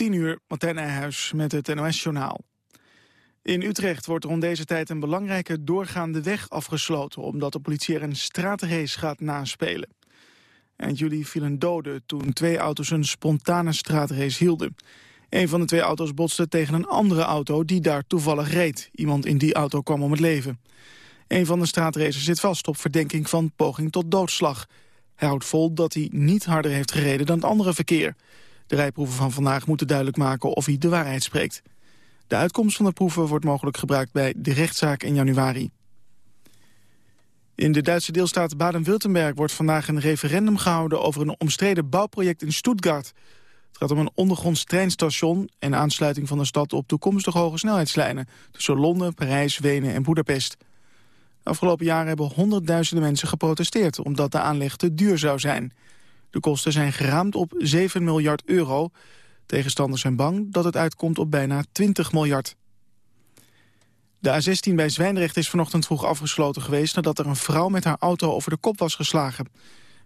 10 uur, Martijn Nijhuis met het NOS-journaal. In Utrecht wordt rond deze tijd een belangrijke doorgaande weg afgesloten... omdat de politie er een straatrace gaat naspelen. Eind juli vielen doden toen twee auto's een spontane straatrace hielden. Een van de twee auto's botste tegen een andere auto die daar toevallig reed. Iemand in die auto kwam om het leven. Een van de straatracers zit vast op verdenking van poging tot doodslag. Hij houdt vol dat hij niet harder heeft gereden dan het andere verkeer. De rijproeven van vandaag moeten duidelijk maken of hij de waarheid spreekt. De uitkomst van de proeven wordt mogelijk gebruikt bij de rechtszaak in januari. In de Duitse deelstaat Baden-Württemberg wordt vandaag een referendum gehouden over een omstreden bouwproject in Stuttgart. Het gaat om een ondergronds treinstation en aansluiting van de stad op toekomstige hoge snelheidslijnen tussen Londen, Parijs, Wenen en Budapest. De afgelopen jaren hebben honderdduizenden mensen geprotesteerd omdat de aanleg te duur zou zijn. De kosten zijn geraamd op 7 miljard euro. Tegenstanders zijn bang dat het uitkomt op bijna 20 miljard. De A16 bij Zwijndrecht is vanochtend vroeg afgesloten geweest... nadat er een vrouw met haar auto over de kop was geslagen.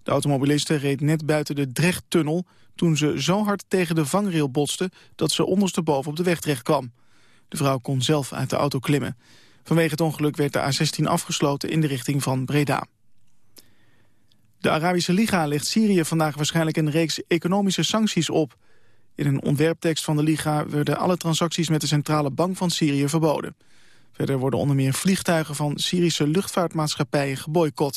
De automobiliste reed net buiten de Drechttunnel... toen ze zo hard tegen de vangrail botste... dat ze ondersteboven op de weg terecht kwam. De vrouw kon zelf uit de auto klimmen. Vanwege het ongeluk werd de A16 afgesloten in de richting van Breda. De Arabische Liga legt Syrië vandaag waarschijnlijk een reeks economische sancties op. In een ontwerptekst van de Liga werden alle transacties met de centrale bank van Syrië verboden. Verder worden onder meer vliegtuigen van Syrische luchtvaartmaatschappijen geboycott.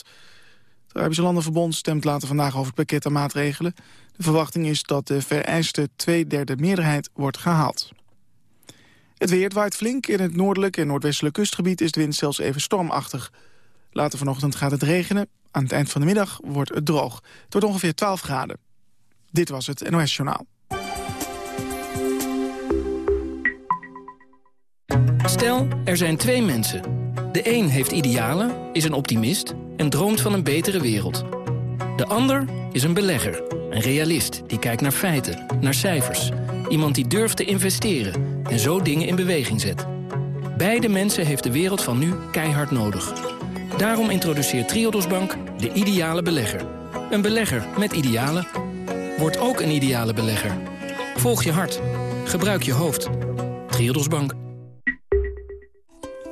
Het Arabische Landenverbond stemt later vandaag over het pakket aan maatregelen. De verwachting is dat de vereiste tweederde meerderheid wordt gehaald. Het weer waait flink. In het noordelijk en noordwestelijk kustgebied is de wind zelfs even stormachtig. Later vanochtend gaat het regenen. Aan het eind van de middag wordt het droog. Het wordt ongeveer 12 graden. Dit was het NOS Journaal. Stel, er zijn twee mensen. De een heeft idealen, is een optimist en droomt van een betere wereld. De ander is een belegger, een realist die kijkt naar feiten, naar cijfers. Iemand die durft te investeren en zo dingen in beweging zet. Beide mensen heeft de wereld van nu keihard nodig. Daarom introduceert Triodos Bank de ideale belegger. Een belegger met idealen. Word ook een ideale belegger. Volg je hart. Gebruik je hoofd. Triodos Bank.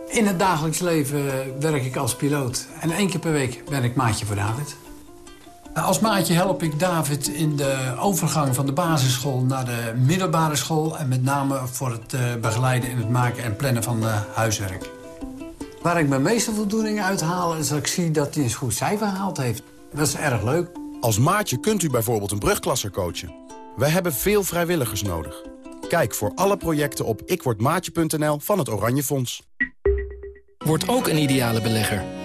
In het dagelijks leven werk ik als piloot. En één keer per week ben ik maatje voor David. Als maatje help ik David in de overgang van de basisschool naar de middelbare school... en met name voor het eh, begeleiden in het maken en plannen van uh, huiswerk. Waar ik mijn meeste voldoening uit haal... is dat ik zie dat hij een goed cijfer gehaald heeft. Dat is erg leuk. Als maatje kunt u bijvoorbeeld een brugklasser coachen. We hebben veel vrijwilligers nodig. Kijk voor alle projecten op ikwordmaatje.nl van het Oranje Fonds. Word ook een ideale belegger.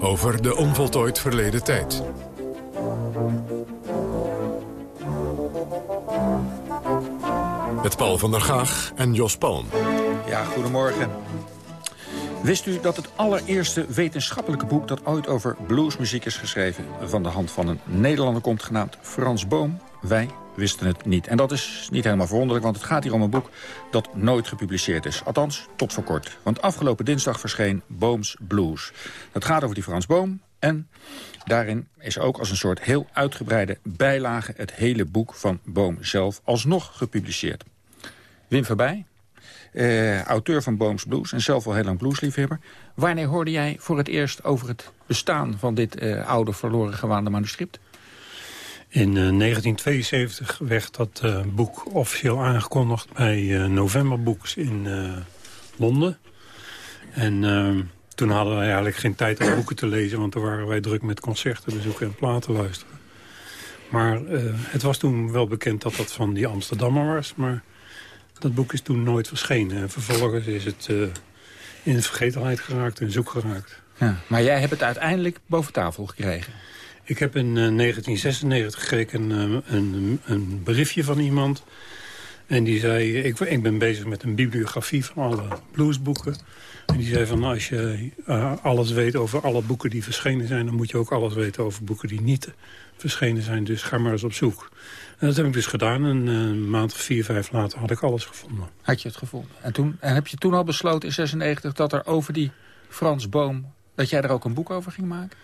Over de onvoltooid verleden tijd. Met Paul van der Gaag en Jos Palm. Ja, goedemorgen. Wist u dat het allereerste wetenschappelijke boek... dat ooit over bluesmuziek is geschreven... van de hand van een Nederlander komt, genaamd Frans Boom? Wij wisten het niet. En dat is niet helemaal verwonderlijk, want het gaat hier om een boek dat nooit gepubliceerd is. Althans, tot voor kort. Want afgelopen dinsdag verscheen Booms Blues. Dat gaat over die Frans Boom en daarin is ook als een soort heel uitgebreide bijlage... het hele boek van Boom zelf alsnog gepubliceerd. Wim Verbij, eh, auteur van Booms Blues en zelf al heel lang bluesliefhebber. Wanneer hoorde jij voor het eerst over het bestaan van dit eh, oude verloren gewaande manuscript? In 1972 eh, werd dat boek officieel aangekondigd bij November Books in Londen. En toen hadden wij eigenlijk geen tijd om boeken te lezen... want toen waren wij druk met concerten bezoeken en platen luisteren. Maar het was toen wel bekend dat dat van die Amsterdammer was... maar dat boek is toen nooit verschenen. vervolgens is het in de vergetelheid geraakt en zoek geraakt. Ja, maar jij hebt het uiteindelijk boven tafel gekregen. Ik heb in 1996 gekregen een, een, een briefje van iemand... En die zei, ik, ik ben bezig met een bibliografie van alle bluesboeken. En die zei van, als je uh, alles weet over alle boeken die verschenen zijn... dan moet je ook alles weten over boeken die niet verschenen zijn. Dus ga maar eens op zoek. Dat heb ik dus gedaan. En uh, een maand of vier, vijf later had ik alles gevonden. Had je het gevonden? En, toen, en heb je toen al besloten in 96 dat er over die Frans Boom... dat jij er ook een boek over ging maken?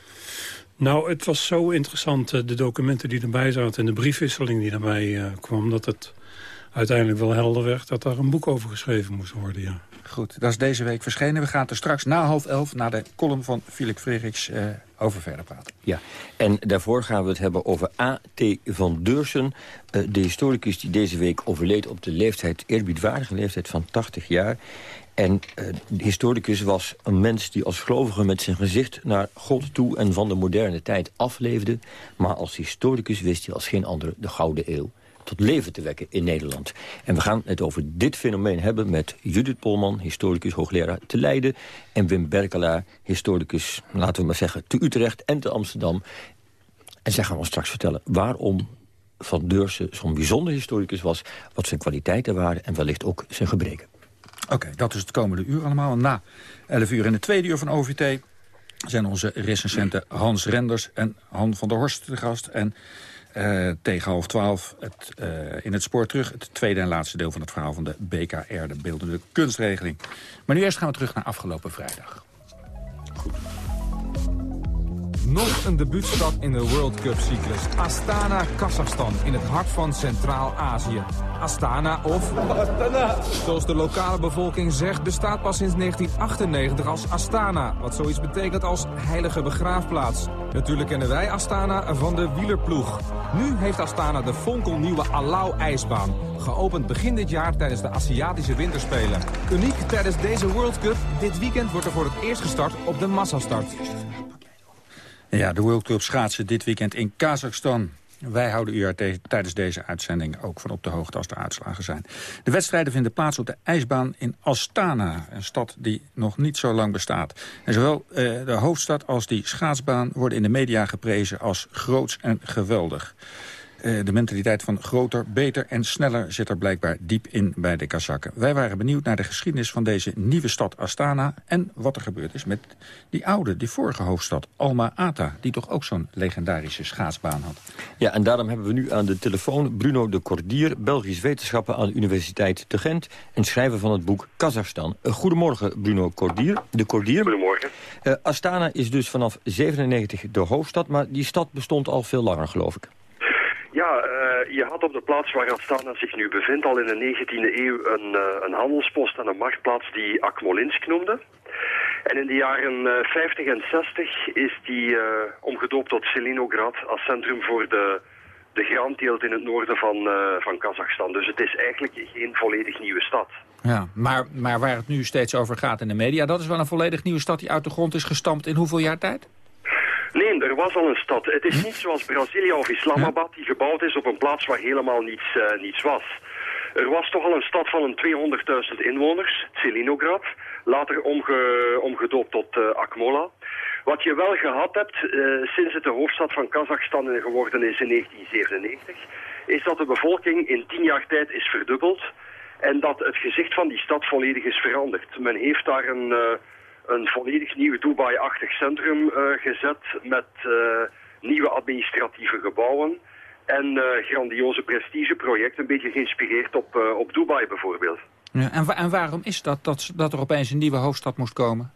Nou, het was zo interessant, uh, de documenten die erbij zaten... en de briefwisseling die erbij kwam... dat het uiteindelijk wel helder werd dat daar een boek over geschreven moest worden, ja. Goed, dat is deze week verschenen. We gaan er straks na half elf naar de column van Philip Frederiks uh, over verder praten. Ja, en daarvoor gaan we het hebben over A.T. van Deursen. Uh, de historicus die deze week overleed op de leeftijd, eerbiedwaardige leeftijd van 80 jaar. En uh, de historicus was een mens die als gelovige met zijn gezicht naar God toe... en van de moderne tijd afleefde. Maar als historicus wist hij als geen ander de Gouden Eeuw tot leven te wekken in Nederland. En we gaan het over dit fenomeen hebben met Judith Polman, historicus hoogleraar te Leiden... en Wim Berkelaar, historicus, laten we maar zeggen, te Utrecht en te Amsterdam. En zij gaan ons straks vertellen waarom Van Deursen zo'n bijzonder historicus was... wat zijn kwaliteiten waren en wellicht ook zijn gebreken. Oké, dat is het komende uur allemaal. Na 11 uur in de tweede uur van OVT zijn onze recensenten Hans Renders en Han van der Horst de gast... en uh, tegen half twaalf het, uh, in het spoor terug. Het tweede en laatste deel van het verhaal van de BKR, de beeldende kunstregeling. Maar nu eerst gaan we terug naar afgelopen vrijdag. Goed. Nog een debuutstad in de World Cup cyclus. Astana, Kazachstan, in het hart van Centraal-Azië. Astana of... Astana! Zoals de lokale bevolking zegt, bestaat pas sinds 1998 als Astana. Wat zoiets betekent als heilige begraafplaats. Natuurlijk kennen wij Astana van de wielerploeg. Nu heeft Astana de fonkelnieuwe Alau-ijsbaan. Geopend begin dit jaar tijdens de Aziatische Winterspelen. Uniek tijdens deze World Cup, dit weekend wordt er voor het eerst gestart op de massastart. Ja, de World Cup schaatsen dit weekend in Kazachstan. Wij houden u tijdens deze uitzending ook van op de hoogte als er uitslagen zijn. De wedstrijden vinden plaats op de ijsbaan in Astana, een stad die nog niet zo lang bestaat. En zowel eh, de hoofdstad als die schaatsbaan worden in de media geprezen als groots en geweldig. Uh, de mentaliteit van groter, beter en sneller zit er blijkbaar diep in bij de Kazakken. Wij waren benieuwd naar de geschiedenis van deze nieuwe stad Astana... en wat er gebeurd is met die oude, die vorige hoofdstad Alma-Ata... die toch ook zo'n legendarische schaatsbaan had. Ja, en daarom hebben we nu aan de telefoon Bruno de Cordier... Belgisch wetenschapper aan de Universiteit te Gent... en schrijver van het boek Kazachstan. Uh, goedemorgen, Bruno Cordier. De Cordier. Goedemorgen. Uh, Astana is dus vanaf 97 de hoofdstad... maar die stad bestond al veel langer, geloof ik. Ja, uh, je had op de plaats waar Astana zich nu bevindt al in de 19e eeuw een, uh, een handelspost en een marktplaats die Akmolinsk noemde. En in de jaren uh, 50 en 60 is die omgedoopt tot Selinograd als centrum voor de, de graanteelt in het noorden van, van Kazachstan. Dus het is eigenlijk geen volledig nieuwe stad. Ja, maar, maar waar het nu steeds over gaat in de media, dat is wel een volledig nieuwe stad die uit de grond is gestampt in hoeveel jaar tijd? Nee, er was al een stad. Het is niet zoals Brazilië of Islamabad die gebouwd is op een plaats waar helemaal niets, uh, niets was. Er was toch al een stad van een 200.000 inwoners, Tselinograd, later omge, omgedoopt tot uh, Akmola. Wat je wel gehad hebt uh, sinds het de hoofdstad van Kazachstan geworden is in 1997, is dat de bevolking in tien jaar tijd is verdubbeld en dat het gezicht van die stad volledig is veranderd. Men heeft daar een een volledig nieuw Dubai-achtig centrum uh, gezet met uh, nieuwe administratieve gebouwen en uh, grandioze prestigeprojecten, een beetje geïnspireerd op, op Dubai bijvoorbeeld. Ja, en, en waarom is dat, dat dat er opeens een nieuwe hoofdstad moest komen?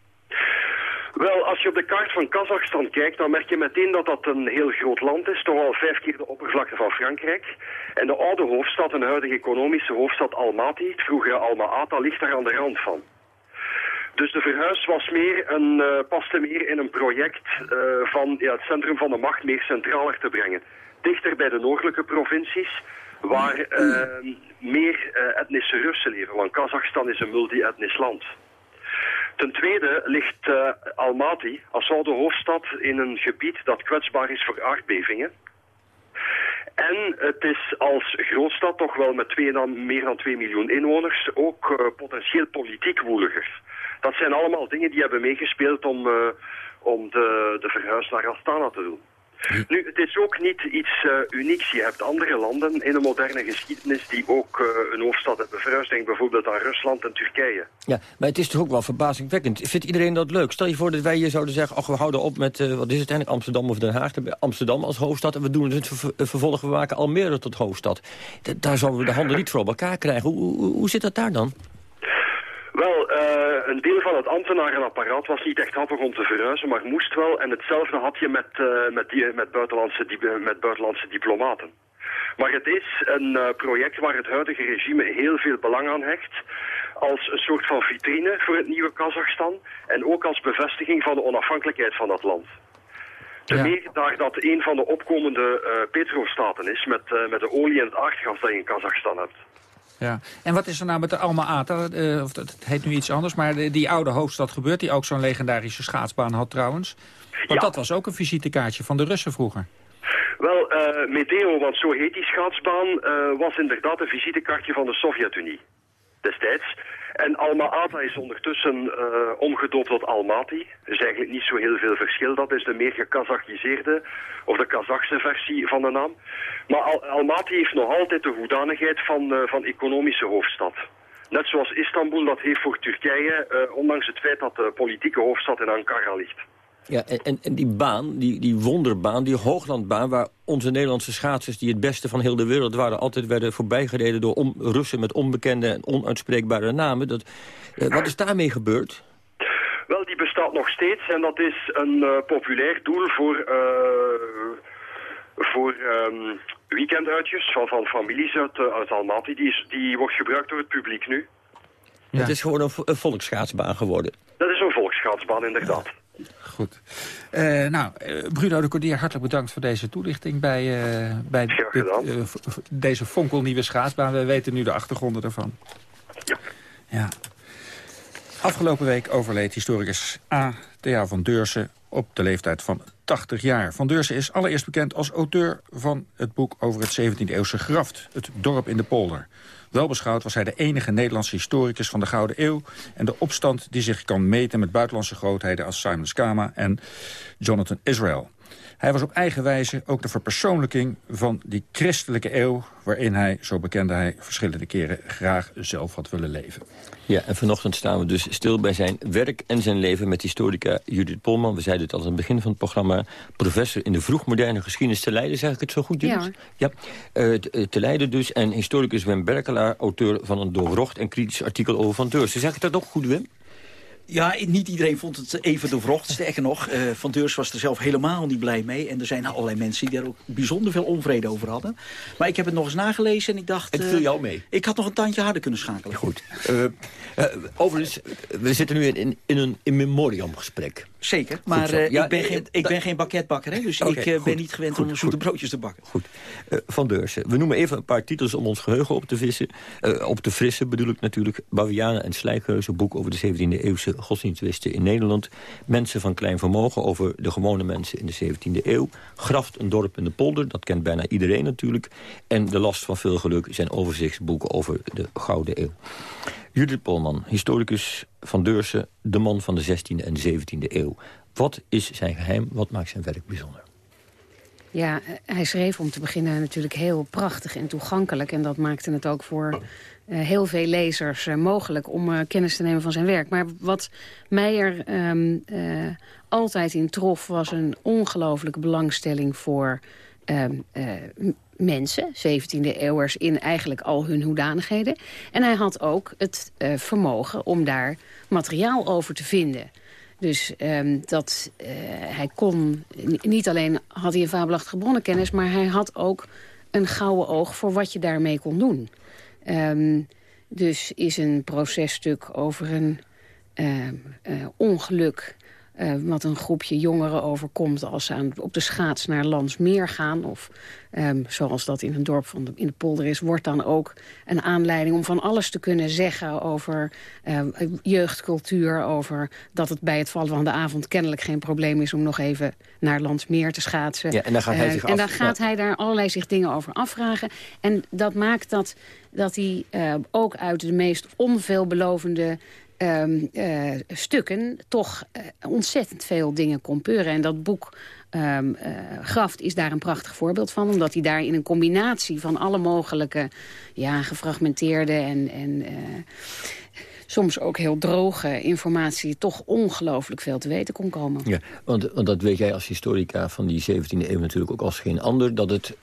Wel, als je op de kaart van Kazachstan kijkt, dan merk je meteen dat dat een heel groot land is. Toch al vijf keer de oppervlakte van Frankrijk. En de oude hoofdstad, een huidige economische hoofdstad Almaty, het vroegere Alma-Ata, ligt daar aan de rand van. Dus de verhuis was meer een, uh, paste meer in een project uh, van ja, het centrum van de macht meer centraler te brengen. Dichter bij de noordelijke provincies, waar uh, meer etnische Russen leven. Want Kazachstan is een multi-etnisch land. Ten tweede ligt Almaty als oude hoofdstad in een gebied dat kwetsbaar is voor aardbevingen. En het is als grootstad toch wel met meer dan 2 miljoen inwoners ook potentieel politiek woeliger. Dat zijn allemaal dingen die hebben meegespeeld om, uh, om de, de verhuis naar Astana te doen. Nu, het is ook niet iets uh, unieks. Je hebt andere landen in de moderne geschiedenis die ook uh, een hoofdstad hebben verhuisd. Denk bijvoorbeeld aan Rusland en Turkije. Ja, maar het is toch ook wel verbazingwekkend. Vindt iedereen dat leuk? Stel je voor dat wij hier zouden zeggen... ach, we houden op met, uh, wat is het eigenlijk, Amsterdam of Den Haag? Amsterdam als hoofdstad en we doen het ver vervolgens, we maken Almere tot hoofdstad. D daar zouden we de handen niet voor op elkaar krijgen. Hoe, hoe, hoe zit dat daar dan? Een deel van het ambtenarenapparaat was niet echt happig om te verhuizen, maar moest wel. En hetzelfde had je met, uh, met, die, met, buitenlandse, met buitenlandse diplomaten. Maar het is een uh, project waar het huidige regime heel veel belang aan hecht. Als een soort van vitrine voor het nieuwe Kazachstan. En ook als bevestiging van de onafhankelijkheid van dat land. Te ja. meer daar dat een van de opkomende uh, petrostaten is met, uh, met de olie en het aardgas dat je in Kazachstan hebt. Ja. En wat is er nou met de Alma-Ata? Uh, of het heet nu iets anders, maar de, die oude hoofdstad gebeurt... die ook zo'n legendarische schaatsbaan had trouwens. Want ja. dat was ook een visitekaartje van de Russen vroeger. Wel, uh, Meteo, want zo heet die schaatsbaan... Uh, was inderdaad een visitekaartje van de Sovjet-Unie destijds. En Alma-Ata is ondertussen uh, omgedoopt tot Almaty. Dus eigenlijk niet zo heel veel verschil. Dat is de meer gekazachiseerde, of de Kazachse versie van de naam. Maar Al Almaty heeft nog altijd de hoedanigheid van, uh, van economische hoofdstad. Net zoals Istanbul dat heeft voor Turkije, uh, ondanks het feit dat de politieke hoofdstad in Ankara ligt. Ja, en, en die baan, die, die wonderbaan, die hooglandbaan... waar onze Nederlandse schaatsers, die het beste van heel de wereld waren... altijd werden voorbijgereden door om, Russen met onbekende en onuitspreekbare namen. Dat, uh, wat is daarmee gebeurd? Wel, die bestaat nog steeds en dat is een uh, populair doel voor... Uh, voor um, weekenduitjes van, van families uit, uit Almaty. Die, is, die wordt gebruikt door het publiek nu. Ja. Het is gewoon een, een volksschaatsbaan geworden. Dat is een volksschaatsbaan, inderdaad. Ja. Goed. Uh, nou, uh, Bruno de Cordier, hartelijk bedankt voor deze toelichting bij, uh, bij dit, deze fonkelnieuwe schaatsbaan. We weten nu de achtergronden ervan. Ja. ja. Afgelopen week overleed historicus A. Thea van Deursen op de leeftijd van 80 jaar. Van Deursen is allereerst bekend als auteur van het boek over het 17e-eeuwse graft. Het dorp in de polder. Wel beschouwd was hij de enige Nederlandse historicus van de Gouden Eeuw... en de opstand die zich kan meten met buitenlandse grootheden... als Simon Skama en Jonathan Israel. Hij was op eigen wijze ook de verpersoonlijking van die christelijke eeuw... waarin hij, zo bekende hij verschillende keren, graag zelf had willen leven. Ja, en vanochtend staan we dus stil bij zijn werk en zijn leven... met historica Judith Polman. We zeiden het al aan het begin van het programma. Professor in de vroegmoderne geschiedenis te Leiden. Zeg ik het zo goed, Judith? Ja. ja. Uh, te Leiden dus. En historicus Wim Berkelaar, auteur van een doorwrocht en kritisch artikel over Van Deursen. Zeg ik dat ook goed, Wim? Ja, niet iedereen vond het even doorwrocht. Sterker nog, uh, Van Deurs was er zelf helemaal niet blij mee. En er zijn allerlei mensen die daar ook bijzonder veel onvrede over hadden. Maar ik heb het nog eens nagelezen en ik dacht... Het viel jou mee? Ik had nog een tandje harder kunnen schakelen. Goed. Uh, overigens, we zitten nu in, in een in memoriam gesprek. Zeker, maar uh, ja, ik, ben geen, ik ben geen banketbakker, hè, dus okay, ik uh, ben niet gewend goed, om zoete broodjes te bakken. Goed. Uh, van Deursen, we noemen even een paar titels om ons geheugen op te, vissen, op te frissen, bedoel ik natuurlijk. Bavianen en Slijkheuzen, boek over de 17e-eeuwse godsdienstwisten in Nederland. Mensen van klein vermogen over de gewone mensen in de 17e eeuw. Graft, een dorp in de polder, dat kent bijna iedereen natuurlijk. En De last van veel geluk zijn overzichtsboeken over de Gouden Eeuw. Judith Polman, historicus van Deursen, de man van de 16e en 17e eeuw. Wat is zijn geheim? Wat maakt zijn werk bijzonder? Ja, hij schreef om te beginnen natuurlijk heel prachtig en toegankelijk. En dat maakte het ook voor uh, heel veel lezers uh, mogelijk om uh, kennis te nemen van zijn werk. Maar wat mij er um, altijd in trof was een ongelooflijke belangstelling voor... Mensen, 17e-eeuwers, in eigenlijk al hun hoedanigheden. En hij had ook het uh, vermogen om daar materiaal over te vinden. Dus um, dat uh, hij kon, niet alleen had hij een fabelachtige bronnenkennis... maar hij had ook een gouden oog voor wat je daarmee kon doen. Um, dus is een processtuk over een uh, ongeluk uh, wat een groepje jongeren overkomt... als ze aan, op de schaats naar Landsmeer gaan. Of um, zoals dat in een dorp van de, in de polder is... wordt dan ook een aanleiding om van alles te kunnen zeggen... over uh, jeugdcultuur, over dat het bij het vallen van de avond... kennelijk geen probleem is om nog even naar Landsmeer te schaatsen. Ja, en dan gaat hij, zich uh, en dan gaat hij daar allerlei zich dingen over afvragen. En dat maakt dat, dat hij ook uit de meest onveelbelovende um, uh, stukken toch uh, ontzettend veel dingen kon peuren. En dat boek um, uh, Graft is daar een prachtig voorbeeld van. Omdat hij daar in een combinatie van alle mogelijke ja, gefragmenteerde en... en soms ook heel droge informatie... toch ongelooflijk veel te weten kon komen. Ja, want, want dat weet jij als historica van die 17e eeuw natuurlijk ook als geen ander... dat het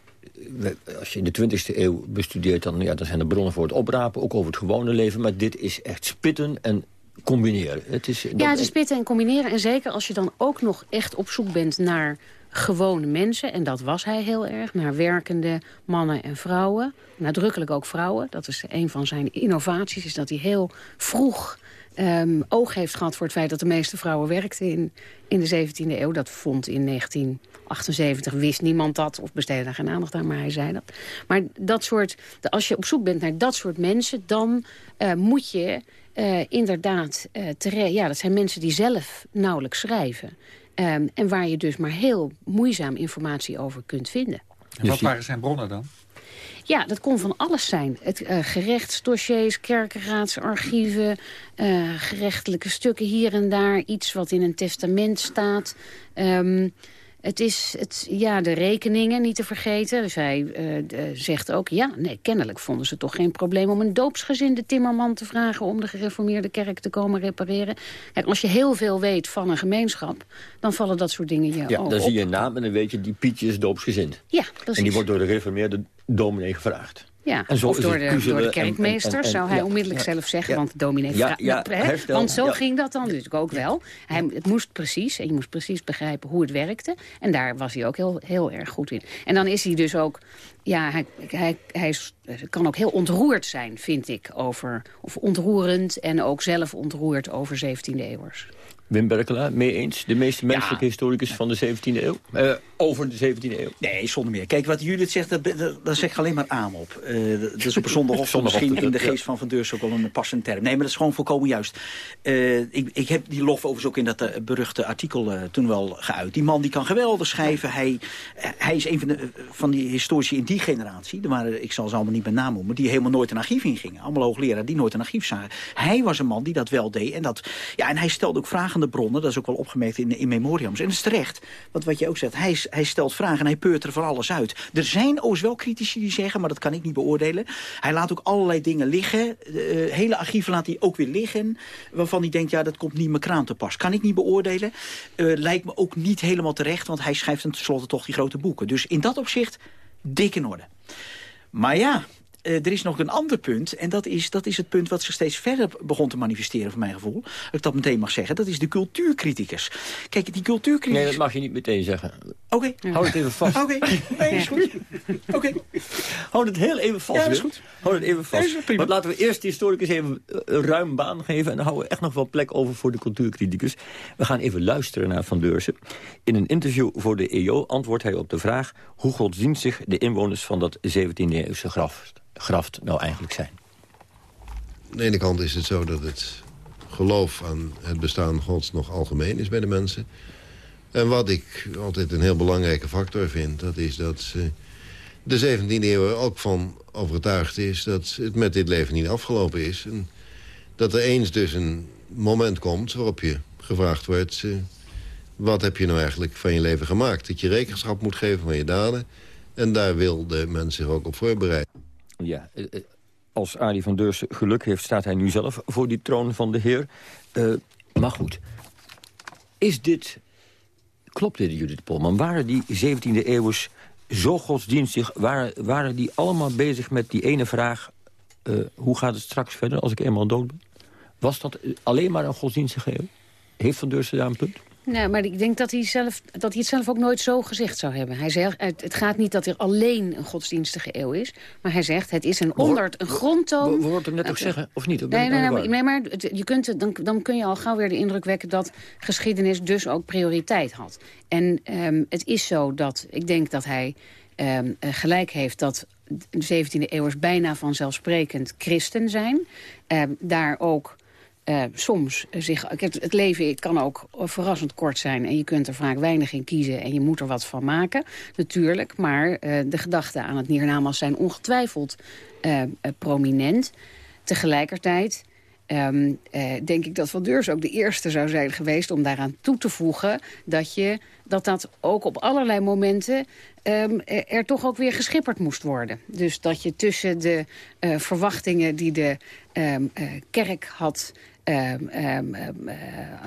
als je in de 20e eeuw bestudeert, dan, ja, dan zijn er bronnen voor het oprapen, ook over het gewone leven. Maar dit is echt spitten en combineren. Het is, ja, het is spitten en combineren. En zeker als je dan ook nog echt op zoek bent naar gewone mensen. En dat was hij heel erg. Naar werkende mannen en vrouwen. Nadrukkelijk ook vrouwen. Dat is een van zijn innovaties. Is dat hij heel vroeg um, oog heeft gehad voor het feit dat de meeste vrouwen werkten in, in de 17e eeuw. Dat vond in 1978, wist niemand dat of besteedde daar geen aandacht aan, maar hij zei dat. Maar dat soort, als je op zoek bent naar dat soort mensen, dan uh, moet je uh, inderdaad uh, terecht... Ja, dat zijn mensen die zelf nauwelijks schrijven. Um, en waar je dus maar heel moeizaam informatie over kunt vinden. En wat waren zijn bronnen dan? Ja, dat kon van alles zijn. Het, uh, gerechtsdossiers, kerkenraadsarchieven, uh, gerechtelijke stukken hier en daar. Iets wat in een testament staat. Um, het is het, ja, de rekeningen niet te vergeten. Dus hij uh, zegt ook, ja, nee, kennelijk vonden ze toch geen probleem... om een doopsgezinde timmerman te vragen om de gereformeerde kerk te komen repareren. Kijk, als je heel veel weet van een gemeenschap, dan vallen dat soort dingen je Ja, ook dan op. zie je een naam en dan weet je, die Pietje is doopsgezind. Ja, precies. En die wordt door de gereformeerde dominee gevraagd. Ja, en zo of door de, door de kerkmeester, en- en- zou hij onmiddellijk ja, zelf zeggen. ja. Want de dominee Ja, Want zo ging dat dan natuurlijk ook wel. Hij, het moest precies, en je moest precies begrijpen hoe het werkte. En daar was hij ook heel, heel erg goed in. En dan is hij dus ook... Ja, hij, hij, hij kan ook heel ontroerd zijn, vind ik, over... Of ontroerend en ook zelf ontroerd over 17e eeuwers. Wim Berkelaar, mee eens? De meeste menselijke historicus van de 17e eeuw? Eh, over de 17e eeuw? Nee, zonder meer. Kijk, wat Judith zegt, dat, dat, daar zeg ik alleen maar aan op. Eh, dat is op een zondagochtend misschien in de ja. geest van Van Deurs ook wel een passende term. Nee, maar dat is gewoon volkomen juist. Eh, ik, ik heb die lof overigens ook in dat beruchte artikel eh, toen wel geuit. Die man die kan geweldig schrijven. Hij, hij is een van, de, van die historici in die generatie. Er waren, ik zal ze allemaal niet met naam noemen. Die helemaal nooit een archief ingingen. Allemaal hoogleraar die nooit een archief zagen. Hij was een man die dat wel deed. En, dat, ja, en hij stelde ook vragen de bronnen. Dat is ook wel opgemerkt in, in memoriams. En dat is terecht. Want wat je ook zegt, hij, hij stelt vragen en hij peurt er van alles uit. Er zijn overigens wel critici die zeggen, maar dat kan ik niet beoordelen. Hij laat ook allerlei dingen liggen. De, eh, hele archieven laat hij ook weer liggen. Waarvan hij denkt, ja, dat komt niet mijn kraam te pas. Kan ik niet beoordelen. Eh, lijkt me ook niet helemaal terecht, want hij schrijft tenslotte toch die grote boeken. Dus in dat opzicht, dik in orde. Maar ja, eh, er is nog een ander punt. En dat is, dat is het punt wat zich steeds verder begon te manifesteren, voor mijn gevoel. Als ik dat meteen mag zeggen. Dat is de cultuurcriticus. Kijk, die cultuurcriticus... Nee, dat mag je niet meteen zeggen. Oké. Houd het even vast. Oké, nee, is goed. Oké. Houd het heel even vast, Ja, dat is goed. Houd het even vast. Nee. Want laten we eerst de historicus even ruim baan geven... en dan houden we echt nog wel plek over voor de cultuurcriticus. We gaan even luisteren naar Van Deursen. In een interview voor de EO antwoordt hij op de vraag... hoe godsdienstig de inwoners van dat 17e-eeuwse graf, graft nou eigenlijk zijn. Aan de ene kant is het zo dat het geloof aan het bestaan gods nog algemeen is bij de mensen. En wat ik altijd een heel belangrijke factor vind... dat is dat de 17e eeuw ook van overtuigd is... dat het met dit leven niet afgelopen is. En dat er eens dus een moment komt waarop je gevraagd wordt... eh, wat heb je nou eigenlijk van je leven gemaakt? Dat je rekenschap moet geven van je daden. En daar wil de mens zich ook op voorbereiden. Ja, eh, eh, als Arie van Deursen geluk heeft... staat hij nu zelf voor die troon van de Heer. Eh, maar goed, is dit... Klopt dit, Judith Polman? Waren die 17e eeuwers zo godsdienstig? Waren, waren die allemaal bezig met die ene vraag... hoe gaat het straks verder als ik eenmaal dood ben? Was dat alleen maar een godsdienstige eeuw? Heeft Van Deursen daar een punt? Nou, maar ik denk dat hij, zelf, dat hij het zelf ook nooit zo gezegd zou hebben. Hij zegt, het gaat niet dat er alleen een godsdienstige eeuw is. Maar hij zegt, het is een onder, een grondtoon... We hoorden het net ook zeggen, of niet? Nee, nee, nee, nee, maar je kunt, dan, dan kun je al gauw weer de indruk wekken... dat geschiedenis dus ook prioriteit had. En um, het is zo dat, ik denk dat hij um, gelijk heeft... dat de 17e eeuwers bijna vanzelfsprekend christen zijn. Um, daar ook uh, soms zich... Het leven kan ook verrassend kort zijn en je kunt er vaak weinig in kiezen... en je moet er wat van maken, natuurlijk. Maar uh, de gedachten aan het Niernamas zijn ongetwijfeld uh, prominent. Tegelijkertijd um, denk ik dat Van Deurs ook de eerste zou zijn geweest... om daaraan toe te voegen dat je dat dat ook op allerlei momenten um, er toch ook weer geschipperd moest worden. Dus dat je tussen de verwachtingen die de uh, kerk had Um, um, uh,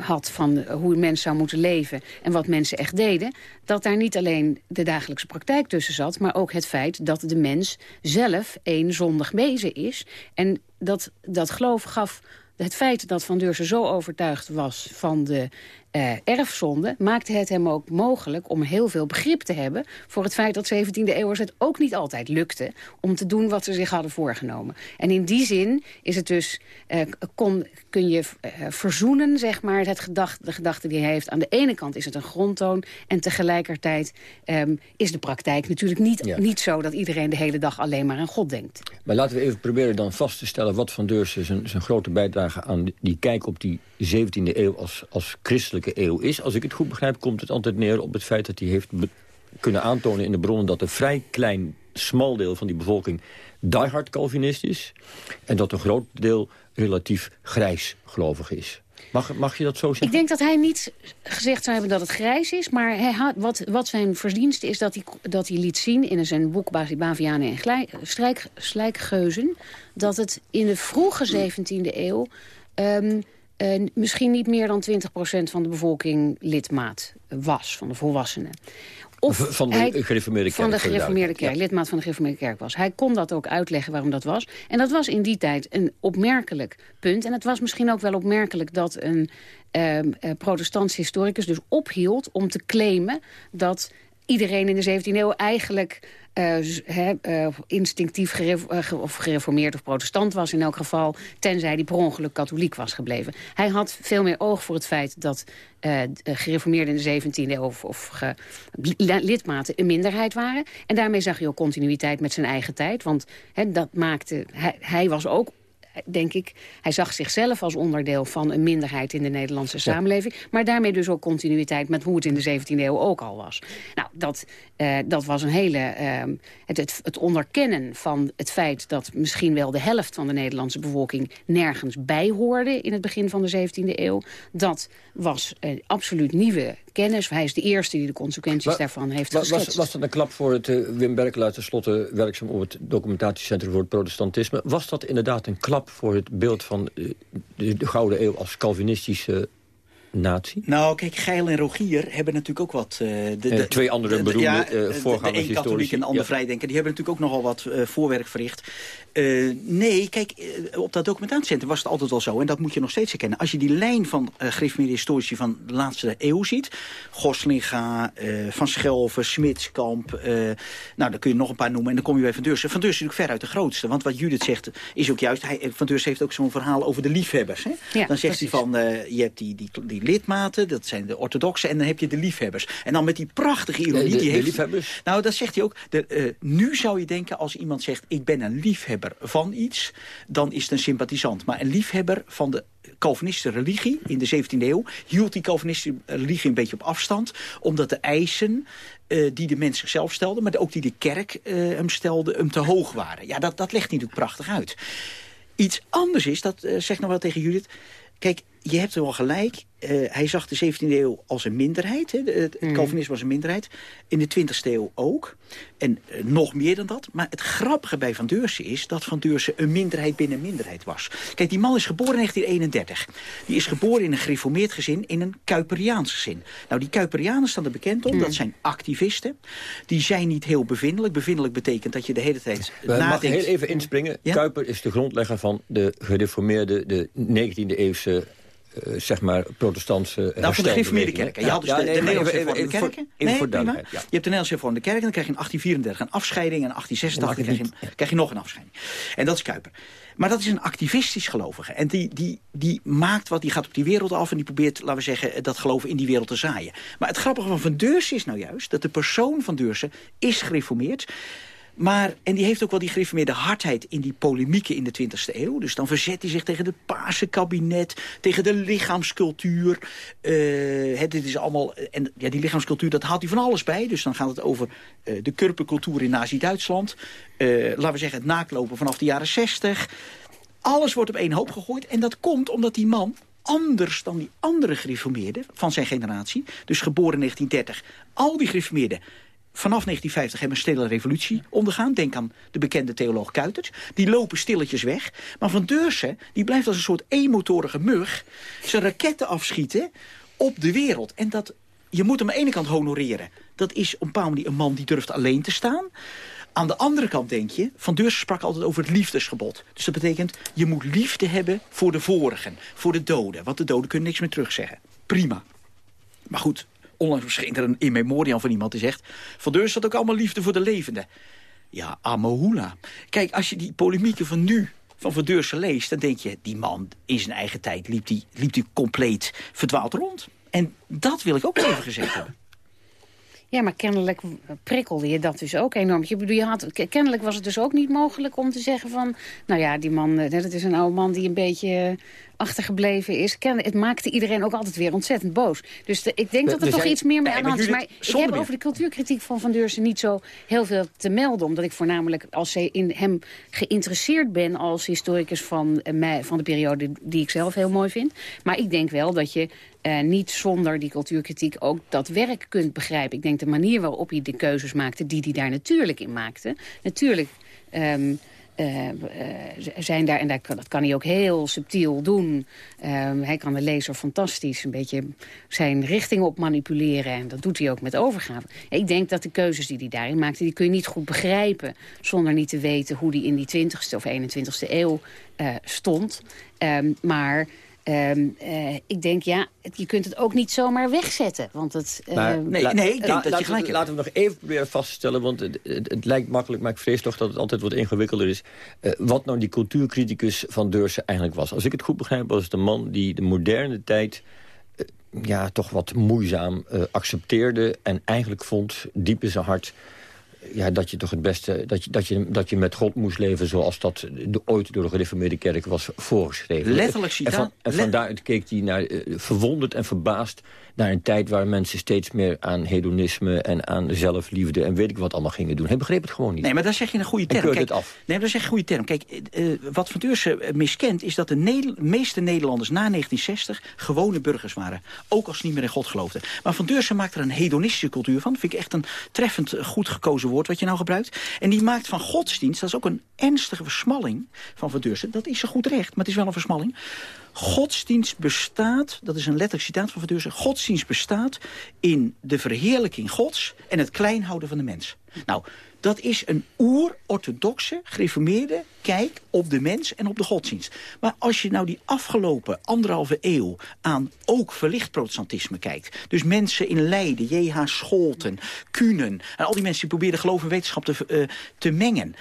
had van hoe een mens zou moeten leven en wat mensen echt deden... dat daar niet alleen de dagelijkse praktijk tussen zat... maar ook het feit dat de mens zelf één zondig wezen is. En dat, dat geloof gaf het feit dat Van Deursen zo overtuigd was van de uh, erfzonde... maakte het hem ook mogelijk om heel veel begrip te hebben... voor het feit dat 17e eeuwers het ook niet altijd lukte... om te doen wat ze zich hadden voorgenomen. En in die zin is het dus, uh, kon, kun je uh, verzoenen, zeg maar... Het gedacht, de gedachte die hij heeft. Aan de ene kant is het een grondtoon... en tegelijkertijd um, is de praktijk natuurlijk niet, ja. niet zo... dat iedereen de hele dag alleen maar aan God denkt. Maar laten we even proberen dan vast te stellen... wat Van Deursen zijn, zijn grote bijdrage aan die kijk op die 17e eeuw als, als eeuw is. Als ik het goed begrijp, komt het altijd neer op het feit dat hij heeft kunnen aantonen in de bronnen... dat een vrij klein, smal deel van die bevolking diehard Calvinist is... en dat een groot deel relatief grijs gelovig is. Mag, mag je dat zo zeggen? Ik denk dat hij niet gezegd zou hebben dat het grijs is. Maar hij had, wat, wat zijn verdienste is dat hij, dat hij liet zien in zijn boek Bavianen en Slijkgeuzen... dat het in de vroege 17e eeuw... Um, uh, misschien niet meer dan 20% van de bevolking lidmaat was, van de volwassenen. Of van de gereformeerde kerk. Van de gereformeerde kerk, ja. lidmaat van de gereformeerde kerk was. Hij kon dat ook uitleggen waarom dat was. En dat was in die tijd een opmerkelijk punt. En het was misschien ook wel opmerkelijk dat een uh, protestants historicus dus ophield om te claimen dat iedereen in de 17e eeuw eigenlijk he, uh, instinctief uh, of gereformeerd of protestant was in elk geval... tenzij die per ongeluk katholiek was gebleven. Hij had veel meer oog voor het feit dat gereformeerden in de 17e eeuw... of, of lidmaten een minderheid waren. En daarmee zag je ook continuïteit met zijn eigen tijd. Want dat maakte, hij, hij was ook denk ik, hij zag zichzelf als onderdeel van een minderheid in de Nederlandse samenleving. Maar daarmee dus ook continuïteit met hoe het in de 17e eeuw ook al was. Nou, dat, uh, dat was een hele... Uh, het, het, het, onderkennen van het feit dat misschien wel de helft van de Nederlandse bevolking nergens bij hoorde in het begin van de 17e eeuw. Dat was uh, absoluut nieuwe kennis. Hij is de eerste die de consequenties daarvan heeft geschetst. Was, was dat een klap voor het uh, Wim Berkel uit tenslotte werkzaam op het documentatiecentrum voor het protestantisme? Was dat inderdaad een klap voor het beeld van uh, de, de Gouden Eeuw als Calvinistische natie? Nou, kijk, Geil en Rogier hebben natuurlijk ook wat... Uh, de, de, twee andere beroemde ja, uh, voorgangers De een katholiek en de ander ja. vrijdenker. Die hebben natuurlijk ook nogal wat uh, voorwerk verricht. Uh, nee, kijk, op dat documentatiecentrum was het altijd al zo. En dat moet je nog steeds herkennen. Als je die lijn van uh, gereformeerde historici van de laatste eeuw ziet. Goslinga, uh, Van Schelven, Smitskamp. nou, dan kun je nog een paar noemen. En dan kom je bij Van Deursen. Van Deursen is natuurlijk veruit de grootste. Want wat Judith zegt is ook juist... Hij, van Deursen heeft ook zo'n verhaal over de liefhebbers. Hè? Ja, dan zegt precies. hij van, je hebt die, die, die lidmaten. Dat zijn de orthodoxen. En dan heb je de liefhebbers. En dan met die prachtige ironie. De, die de heeft, liefhebbers? Nou, dat zegt hij ook. De, nu zou je denken als iemand zegt... ik ben een liefhebber van iets, dan is het een sympathisant. Maar een liefhebber van de Calvinistische religie in de 17e eeuw... hield die Calvinistische religie een beetje op afstand... omdat de eisen uh, die de mens zichzelf stelde... maar ook die de kerk uh, hem stelde, hem te hoog waren. Ja, dat, dat legt hij natuurlijk prachtig uit. Iets anders is, dat uh, zeg nog wel tegen Judith... Kijk, je hebt wel gelijk. Uh, hij zag de 17e eeuw als een minderheid. Hè. Het mm. Calvinisme was een minderheid. In de 20e eeuw ook. En uh, nog meer dan dat. Maar het grappige bij Van Deursen is dat Van Deursen een minderheid binnen een minderheid was. Kijk, die man is geboren in 1931. Die is geboren in een gereformeerd gezin, in een Kuiperiaans gezin. Nou, die Kuiperianen staan er bekend om. Mm. Dat zijn activisten. Die zijn niet heel bevindelijk. Bevindelijk betekent dat je de hele tijd uh, nadenkt... Mag heel even inspringen? Ja? Kuiper is de grondlegger van de gereformeerde, de 19e eeuwse zeg maar, protestantse Nou, de gereformeerde kerken. Je had dus ja, de, nee, de Nederlandse hervormde voor- kerken. Nee, voor ja. Je hebt de Nederlandse hervormde kerken, dan krijg je in 1834 een afscheiding... en in 1886 krijg je, krijg je nog een afscheiding. En dat is Kuiper. Maar dat is een activistisch gelovige. En die, die, die maakt wat, die gaat op die wereld af... en die probeert, laten we zeggen, dat geloven in die wereld te zaaien. Maar het grappige van Van Deursen is nou juist... dat de persoon van Deursen is gereformeerd... Maar, en die heeft ook wel die gereformeerde hardheid in die polemieken in de 20e eeuw. Dus dan verzet hij zich tegen het paarse kabinet, tegen de lichaamscultuur. Eh, dit is allemaal, en ja, die lichaamscultuur, dat haalt hij van alles bij. Dus dan gaat het over eh, de kurpencultuur in Nazi-Duitsland. Eh, laten we zeggen, het naaklopen vanaf de jaren 60. Alles wordt op één hoop gegooid. En dat komt omdat die man anders dan die andere gereformeerden van zijn generatie... dus geboren in 1930, al die gereformeerden vanaf 1950 hebben een stille revolutie ondergaan. Denk aan de bekende theoloog Kuitert. Die lopen stilletjes weg. Maar Van Deursen die blijft als een soort eenmotorige mug... zijn raketten afschieten op de wereld. En dat, je moet hem aan de ene kant honoreren. Dat is op een bepaalde manier een man die durft alleen te staan. Aan de andere kant denk je, Van Deursen sprak altijd over het liefdesgebod. Dus dat betekent, je moet liefde hebben voor de vorigen, voor de doden. Want de doden kunnen niks meer terugzeggen. Prima. Maar goed, onlangs verscheen er een in memoriam van iemand die zegt... Van Deursen had ook allemaal liefde voor de levenden. Ja, Amohula. Kijk, als je die polemieken van nu van Van Deursen leest... dan denk je, die man in zijn eigen tijd liep die, liep die compleet verdwaald rond. En dat wil ik ook even gezegd hebben. Ja, maar kennelijk prikkelde je dat dus ook enorm. Je bedoel, je had, ke- kennelijk was het dus ook niet mogelijk om te zeggen van... nou ja, die man, eh, dat is een oude man die een beetje achtergebleven is. Het maakte iedereen ook altijd weer ontzettend boos. Dus de- ik denk We- dat er we toch zijn- iets meer mee aan de maar hand is. Maar ik heb over de cultuurkritiek van Van Deursen niet zo heel veel te melden. Omdat ik voornamelijk als in hem geïnteresseerd ben... als historicus van, eh, mij, van de periode die ik zelf heel mooi vind. Maar ik denk wel dat je eh, niet zonder die cultuurkritiek ook dat werk kunt begrijpen. Ik denk de manier waarop hij de keuzes maakte, die hij daar natuurlijk in maakte. Natuurlijk ehm, eh, eh, zijn daar, en dat kan hij ook heel subtiel doen. Ehm, hij kan de lezer fantastisch een beetje zijn richting op manipuleren. En dat doet hij ook met overgave. Ik denk dat de keuzes die hij daarin maakte, die kun je niet goed begrijpen... zonder niet te weten hoe die in die 20ste of 21ste eeuw eh, stond. Ehm, maar... ehm, eh, ik denk, ja, het- je kunt het ook niet zomaar wegzetten. Want het, Maar ehm, nee, la- nee, ik denk la- dat je laten, gelijk laten we nog even proberen vast te stellen, want het, het, het lijkt makkelijk... maar ik vrees toch dat het altijd wat ingewikkelder is. Eh, wat nou die cultuurcriticus van Deursen eigenlijk was. Als ik het goed begrijp, was het een man die de moderne tijd... eh, ja, toch wat moeizaam eh, accepteerde en eigenlijk vond, diep in zijn hart... Ja, dat je toch het beste, dat je, dat, je, dat je met God moest leven zoals dat de, ooit door de gereformeerde kerk was voorgeschreven. Letterlijk En, citaat. van, en van daaruit keek hij naar, eh, verwonderd en verbaasd naar een tijd waar mensen steeds meer aan hedonisme en aan zelfliefde en weet ik wat allemaal gingen doen. Hij begreep het gewoon niet. Nee, maar daar zeg je een goede En term. keurt het af. Nee, maar dat zeg je een goede term. Kijk, eh, eh, wat Van Deursen miskent is dat de Neder- meeste Nederlanders na 1960 gewone burgers waren. Ook als ze niet meer in God geloofden. Maar Van Deursen maakt er een hedonistische cultuur van. vind ik echt een treffend goed gekozen woord wat je nou gebruikt. En die maakt van godsdienst, dat is ook een ernstige versmalling van Van. Dat is zo goed recht, maar het is wel een versmalling. Godsdienst bestaat, dat is een letterlijk citaat van Van godsdienst bestaat in de verheerlijking gods en het klein houden van de mens. Nou, dat is een oer-orthodoxe, gereformeerde kijk op de mens en op de godsdienst. Maar als je nou die afgelopen anderhalve eeuw aan ook verlicht protestantisme kijkt... dus mensen in Leiden, J.H. Scholten, Kunen... en al die mensen die proberen geloof en wetenschap te, eh, te mengen...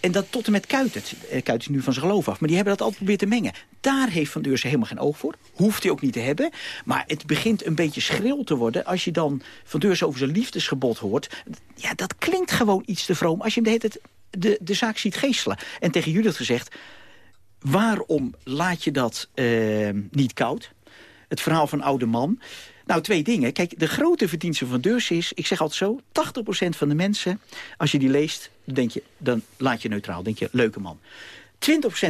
En dat tot en met Kuitert. Eh, Kuitert is nu van zijn geloof af. Maar die hebben dat altijd geprobeerd te mengen. Daar heeft Van Deursen helemaal geen oog voor. Hoeft hij ook niet te hebben. Maar het begint een beetje schril te worden... als je dan Van Deursen over zijn liefdesgebod hoort. Ja, dat klinkt gewoon iets te vroom... als je hem de, hele de, de zaak ziet geestelen. En tegen Judith gezegd... waarom laat je dat eh, niet koud? Het verhaal van oude man... Nou, twee dingen. Kijk, de grote verdienste van Deursen is... ik zeg altijd zo, 80% van de mensen... als je die leest, dan, denk je, dan laat je neutraal. denk je, leuke man. 20%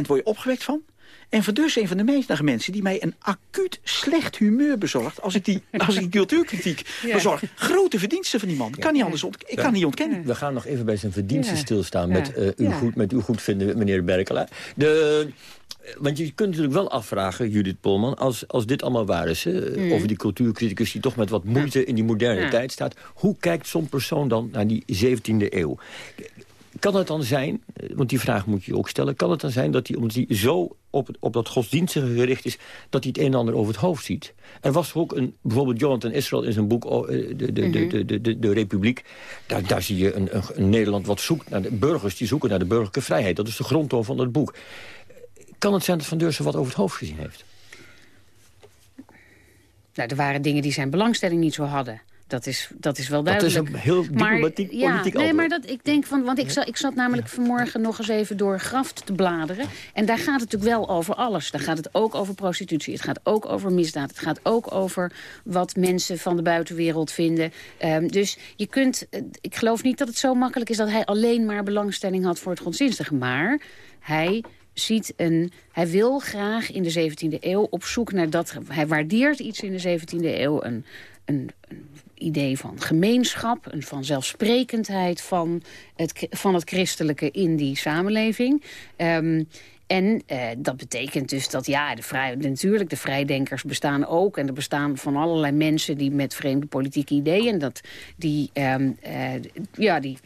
word je opgewekt van. En Van Deursen is een van de meest mensen... die mij een acuut slecht humeur bezorgt... als ik die, als ik die cultuurkritiek Ja. bezorg. Grote verdienste van die man. Kan niet anders ik kan niet ontkennen. We gaan nog even bij zijn verdiensten Ja. stilstaan Ja. met, eh, uw Ja. goed, met uw goedvinden, meneer Berkela. De, want je kunt natuurlijk wel afvragen, Judith Polman, als, als dit allemaal waar is... hè, Mm. over die cultuurcriticus die toch met wat moeite in die moderne Ja. tijd staat... hoe kijkt zo'n persoon dan naar die 17e eeuw? kan het dan zijn, eh, want die vraag moet je ook stellen... kan het dan zijn dat hij, omdat hij zo op, op dat godsdienstige gericht is... dat hij het een en ander over het hoofd ziet? Er was ook een, bijvoorbeeld Jonathan Israel in zijn boek... Oh, de, de, de, de, de, de, de, Republiek. Daar, daar zie je een, een, Nederland wat zoekt naar de burgers... die zoeken naar de burgerlijke vrijheid. Dat is de grondtoon van het boek. Kan het zijn dat Van Deursen wat over het hoofd gezien heeft? Nou, er waren dingen die zijn belangstelling niet zo hadden. Dat is, dat is wel duidelijk. Dat is een heel diplomatiek, maar, politiek Nee, maar dat, ik denk van, want ik, zat, ik zat namelijk vanmorgen nog eens even door Graft te bladeren. En daar gaat het natuurlijk wel over alles. Daar gaat het ook over prostitutie. Het gaat ook over misdaad. Het gaat ook over wat mensen van de buitenwereld vinden. Um, dus je kunt, eh, ik geloof niet dat het zo makkelijk is dat hij alleen maar belangstelling had voor het godsdienstige. Maar hij ziet een... Hij wil graag in de 17e eeuw op zoek naar dat... Hij waardeert iets in de 17e eeuw, een, een, een idee van gemeenschap, een vanzelfsprekendheid van het, van het christelijke in die samenleving. Um, en eh, dat betekent dus dat ja, de vrij, natuurlijk, de vrijdenkers bestaan ook. En er bestaan van allerlei mensen die met vreemde politieke ideeën. Dat, die, um, uh, ja, die,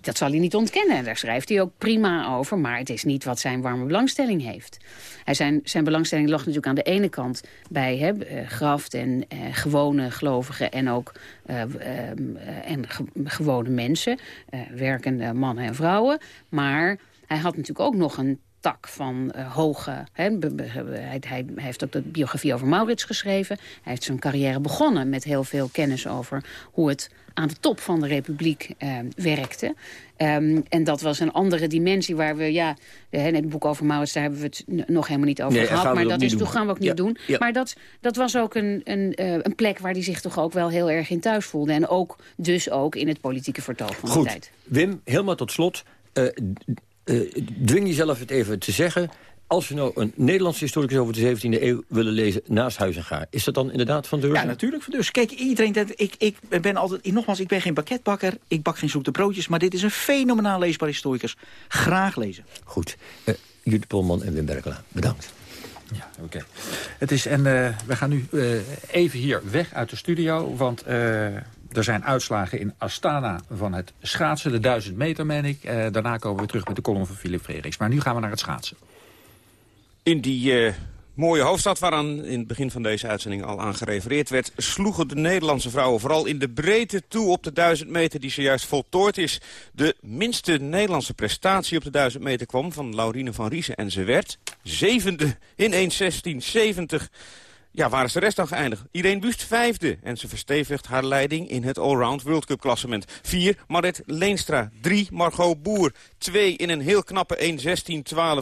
dat zal hij niet ontkennen. Daar schrijft hij ook prima over. Maar het is niet wat zijn warme belangstelling heeft. Hij zijn, zijn belangstelling lag natuurlijk aan de ene kant bij hè, uh, graft en gewone gelovigen. En ook uh, en ge gewone mensen. werkende mannen en vrouwen. Maar hij had natuurlijk ook nog een tak van uh, hoge... Hè, hij, hij, heeft ook de biografie over Maurits geschreven. Hij heeft zijn carrière begonnen met heel veel kennis over... hoe het aan de top van de republiek uh, werkte. Um, en dat was een andere dimensie waar we... ja, in het boek over Maurits, daar hebben we het nog helemaal niet over nee, gehad. Maar dat is, doen. gaan we ook niet ja, doen. Ja. Maar dat, dat was ook een, een, uh, een plek waar hij zich toch ook wel heel erg in thuis voelde. En ook dus ook in het politieke vertoog van Goed. de tijd. Wim, helemaal tot slot... Uh, uh, dwing jezelf het even te zeggen... als we nou een Nederlandse historicus over de 17e eeuw willen lezen naast Huizengaar... is dat dan inderdaad Van Deurzen? Ja, natuurlijk Van Deurzen. Kijk, iedereen denkt, ik, ik ben altijd, nogmaals, ik ben geen pakketbakker, ik bak geen zoete broodjes, maar dit is een fenomenaal leesbaar historicus. Graag lezen. Goed. Uh, Judith Polman en Wim Berkela, bedankt. Ja, oké. Okay. Het is, en uh, we gaan nu uh, even hier weg uit de studio, want... Er zijn uitslagen in Astana van het schaatsen, de 1000 meter, meen ik. Uh, daarna komen we terug met de column van Philip Frederiks. Maar nu gaan we naar het schaatsen. In die uh, mooie hoofdstad waaraan in het begin van deze uitzending al aan gerefereerd werd... sloegen de Nederlandse vrouwen vooral in de breedte toe op de 1000 meter die zojuist voltooid is. De minste Nederlandse prestatie op de 1000 meter kwam van Laurine van Riesen en ze werd zevende in 1.16.70 ja, waar is de rest dan geëindigd? Irene Wust vijfde. En ze verstevigt haar leiding in het Allround World Cup klassement. Vier, Marit Leenstra. Drie, Margot Boer. Twee, in een heel knappe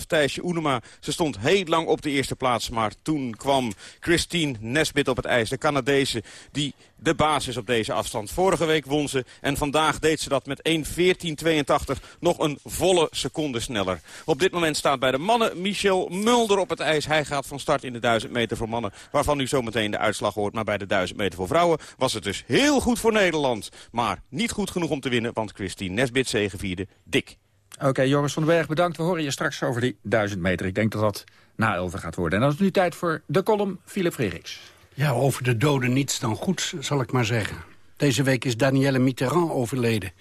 1.16.12, Thijsje Oenema. Ze stond heel lang op de eerste plaats. Maar toen kwam Christine Nesbit op het ijs. De Canadese die de basis op deze afstand. Vorige week won ze en vandaag deed ze dat met 1.14.82 nog een volle seconde sneller. Op dit moment staat bij de mannen Michel Mulder op het ijs. Hij gaat van start in de 1000 meter voor mannen, waarvan u zometeen de uitslag hoort. Maar bij de 1000 meter voor vrouwen was het dus heel goed voor Nederland. Maar niet goed genoeg om te winnen, want Christine Nesbit zegevierde dik. Oké, okay, Joris van den Berg, bedankt. We horen je straks over die 1000 meter. Ik denk dat dat na over gaat worden. En dan is het nu tijd voor de column Philip Frederiks. Ja, over de doden niets dan goeds, zal ik maar zeggen. Deze week is Danielle Mitterrand overleden.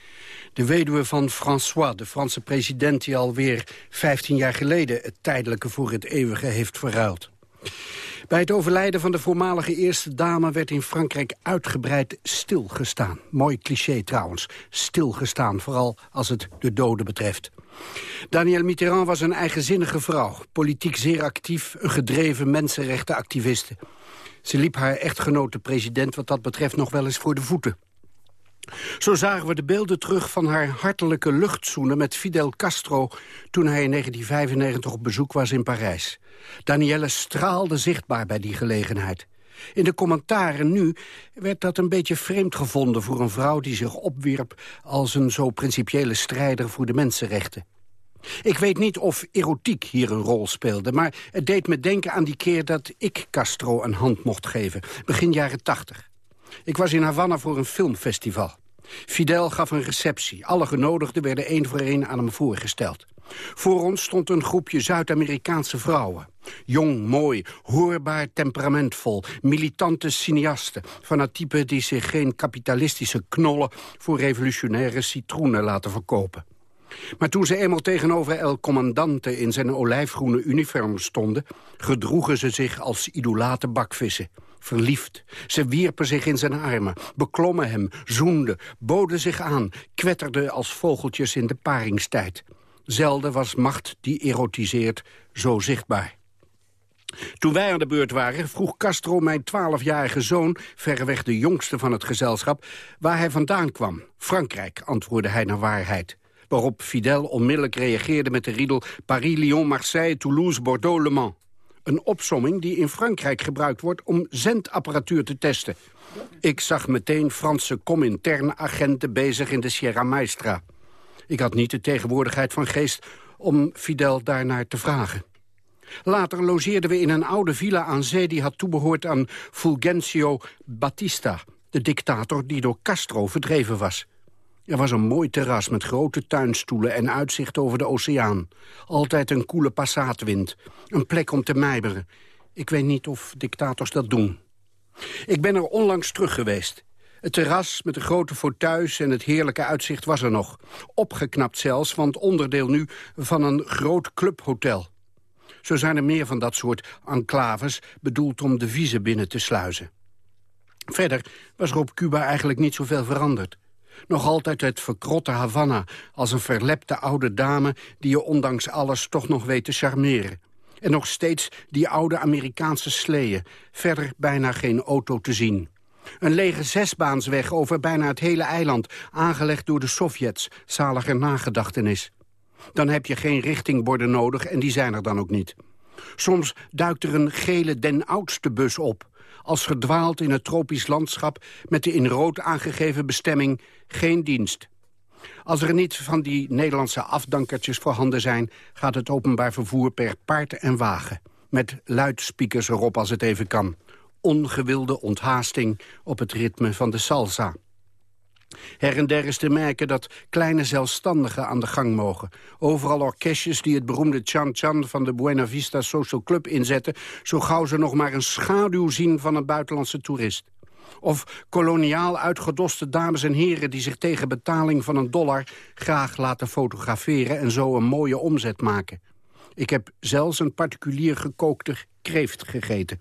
De weduwe van François, de Franse president... die alweer 15 jaar geleden het tijdelijke voor het eeuwige heeft verruild. Bij het overlijden van de voormalige eerste dame werd in Frankrijk uitgebreid stilgestaan. Mooi cliché trouwens, stilgestaan, vooral als het de doden betreft. Danielle Mitterrand was een eigenzinnige vrouw, politiek zeer actief, een gedreven mensenrechtenactiviste. Ze liep haar echtgenoot de president wat dat betreft nog wel eens voor de voeten. Zo zagen we de beelden terug van haar hartelijke luchtzoenen met Fidel Castro... toen hij in 1995 op bezoek was in Parijs. Danielle straalde zichtbaar bij die gelegenheid. In de commentaren nu werd dat een beetje vreemd gevonden... voor een vrouw die zich opwierp als een zo principiële strijder voor de mensenrechten. Ik weet niet of erotiek hier een rol speelde... maar het deed me denken aan die keer dat ik Castro een hand mocht geven. Begin jaren tachtig. Ik was in Havana voor een filmfestival. Fidel gaf een receptie. Alle genodigden werden één voor één aan hem voorgesteld. Voor ons stond een groepje Zuid-Amerikaanse vrouwen. Jong, mooi, hoorbaar, temperamentvol, militante cineasten... van het type die zich geen kapitalistische knollen... voor revolutionaire citroenen laten verkopen. Maar toen ze eenmaal tegenover El Commandante in zijn olijfgroene uniform stonden... gedroegen ze zich als idolate bakvissen. Verliefd. Ze wierpen zich in zijn armen, beklommen hem, zoenden, boden zich aan... kwetterden als vogeltjes in de paringstijd. Zelden was macht die erotiseert zo zichtbaar. Toen wij aan de beurt waren, vroeg Castro mijn twaalfjarige zoon... verreweg de jongste van het gezelschap, waar hij vandaan kwam. Frankrijk, antwoordde hij naar waarheid. Waarop Fidel onmiddellijk reageerde met de riedel... Paris, Lyon, Marseille, Toulouse, Bordeaux, Le Mans. Een opsomming die in Frankrijk gebruikt wordt om zendapparatuur te testen. Ik zag meteen Franse cominterne agenten bezig in de Sierra Maestra. Ik had niet de tegenwoordigheid van geest om Fidel daarnaar te vragen. Later logeerden we in een oude villa aan zee... die had toebehoord aan Fulgencio Batista, de dictator die door Castro verdreven was. Er was een mooi terras met grote tuinstoelen en uitzicht over de oceaan. Altijd een koele passaatwind. Een plek om te mijmeren. Ik weet niet of dictators dat doen. Ik ben er onlangs terug geweest. Het terras met de grote fauteuils en het heerlijke uitzicht was er nog. Opgeknapt zelfs, want onderdeel nu van een groot clubhotel. Zo zijn er meer van dat soort enclaves... bedoeld om de viezen binnen te sluizen. Verder was er op Cuba eigenlijk niet zoveel veranderd. Nog altijd het verkrotte Havana als een verlepte oude dame... die je ondanks alles toch nog weet te charmeren. En nog steeds die oude Amerikaanse sleeën. Verder bijna geen auto te zien. Een lege zesbaansweg over bijna het hele eiland... aangelegd door de Sovjets, zaliger nagedachtenis. Dan heb je geen richtingborden nodig en die zijn er dan ook niet. Soms duikt er een gele den oudste bus op als verdwaald in het tropisch landschap... met de in rood aangegeven bestemming geen dienst. Als er niet van die Nederlandse afdankertjes voorhanden zijn... gaat het openbaar vervoer per paard en wagen. Met luidsprekers erop als het even kan. Ongewilde onthaasting op het ritme van de salsa. Her en der is te merken dat kleine zelfstandigen aan de gang mogen. Overal orkestjes die het beroemde Chan Chan van de Buena Vista Social Club inzetten... zo gauw ze nog maar een schaduw zien van een buitenlandse toerist. Of koloniaal uitgedoste dames en heren die zich tegen betaling van een dollar... graag laten fotograferen en zo een mooie omzet maken. Ik heb zelfs een particulier gekookte kreeft gegeten.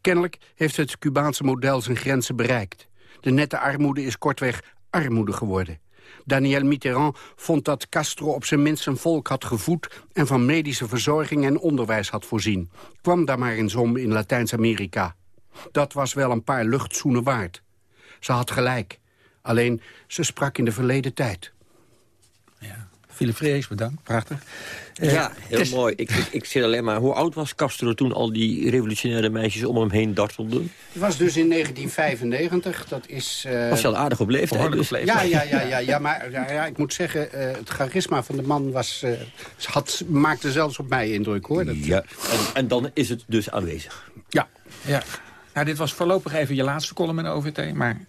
Kennelijk heeft het Cubaanse model zijn grenzen bereikt. De nette armoede is kortweg armoede geworden. Daniel Mitterrand vond dat Castro op zijn minst volk had gevoed... en van medische verzorging en onderwijs had voorzien. Kwam daar maar eens om in Latijns-Amerika. Dat was wel een paar luchtzoenen waard. Ze had gelijk. Alleen, ze sprak in de verleden tijd. Philip Vrees, bedankt. Prachtig. ja, heel mooi. Ik, ik, ik, zit alleen maar... Hoe oud was Castro toen al die revolutionaire meisjes om hem heen dartelden? Het was dus in 1995. Dat is... Uh... Was je al aardig op leeftijd? Dus. Ja, ja, ja, ja, ja, maar ja, ja, ik moet zeggen... Uh, het charisma van de man was, uh, had, maakte zelfs op mij indruk, hoor. Dat... Ja, en, en dan is het dus aanwezig. Ja. ja. Nou, dit was voorlopig even je laatste column in OVT, maar...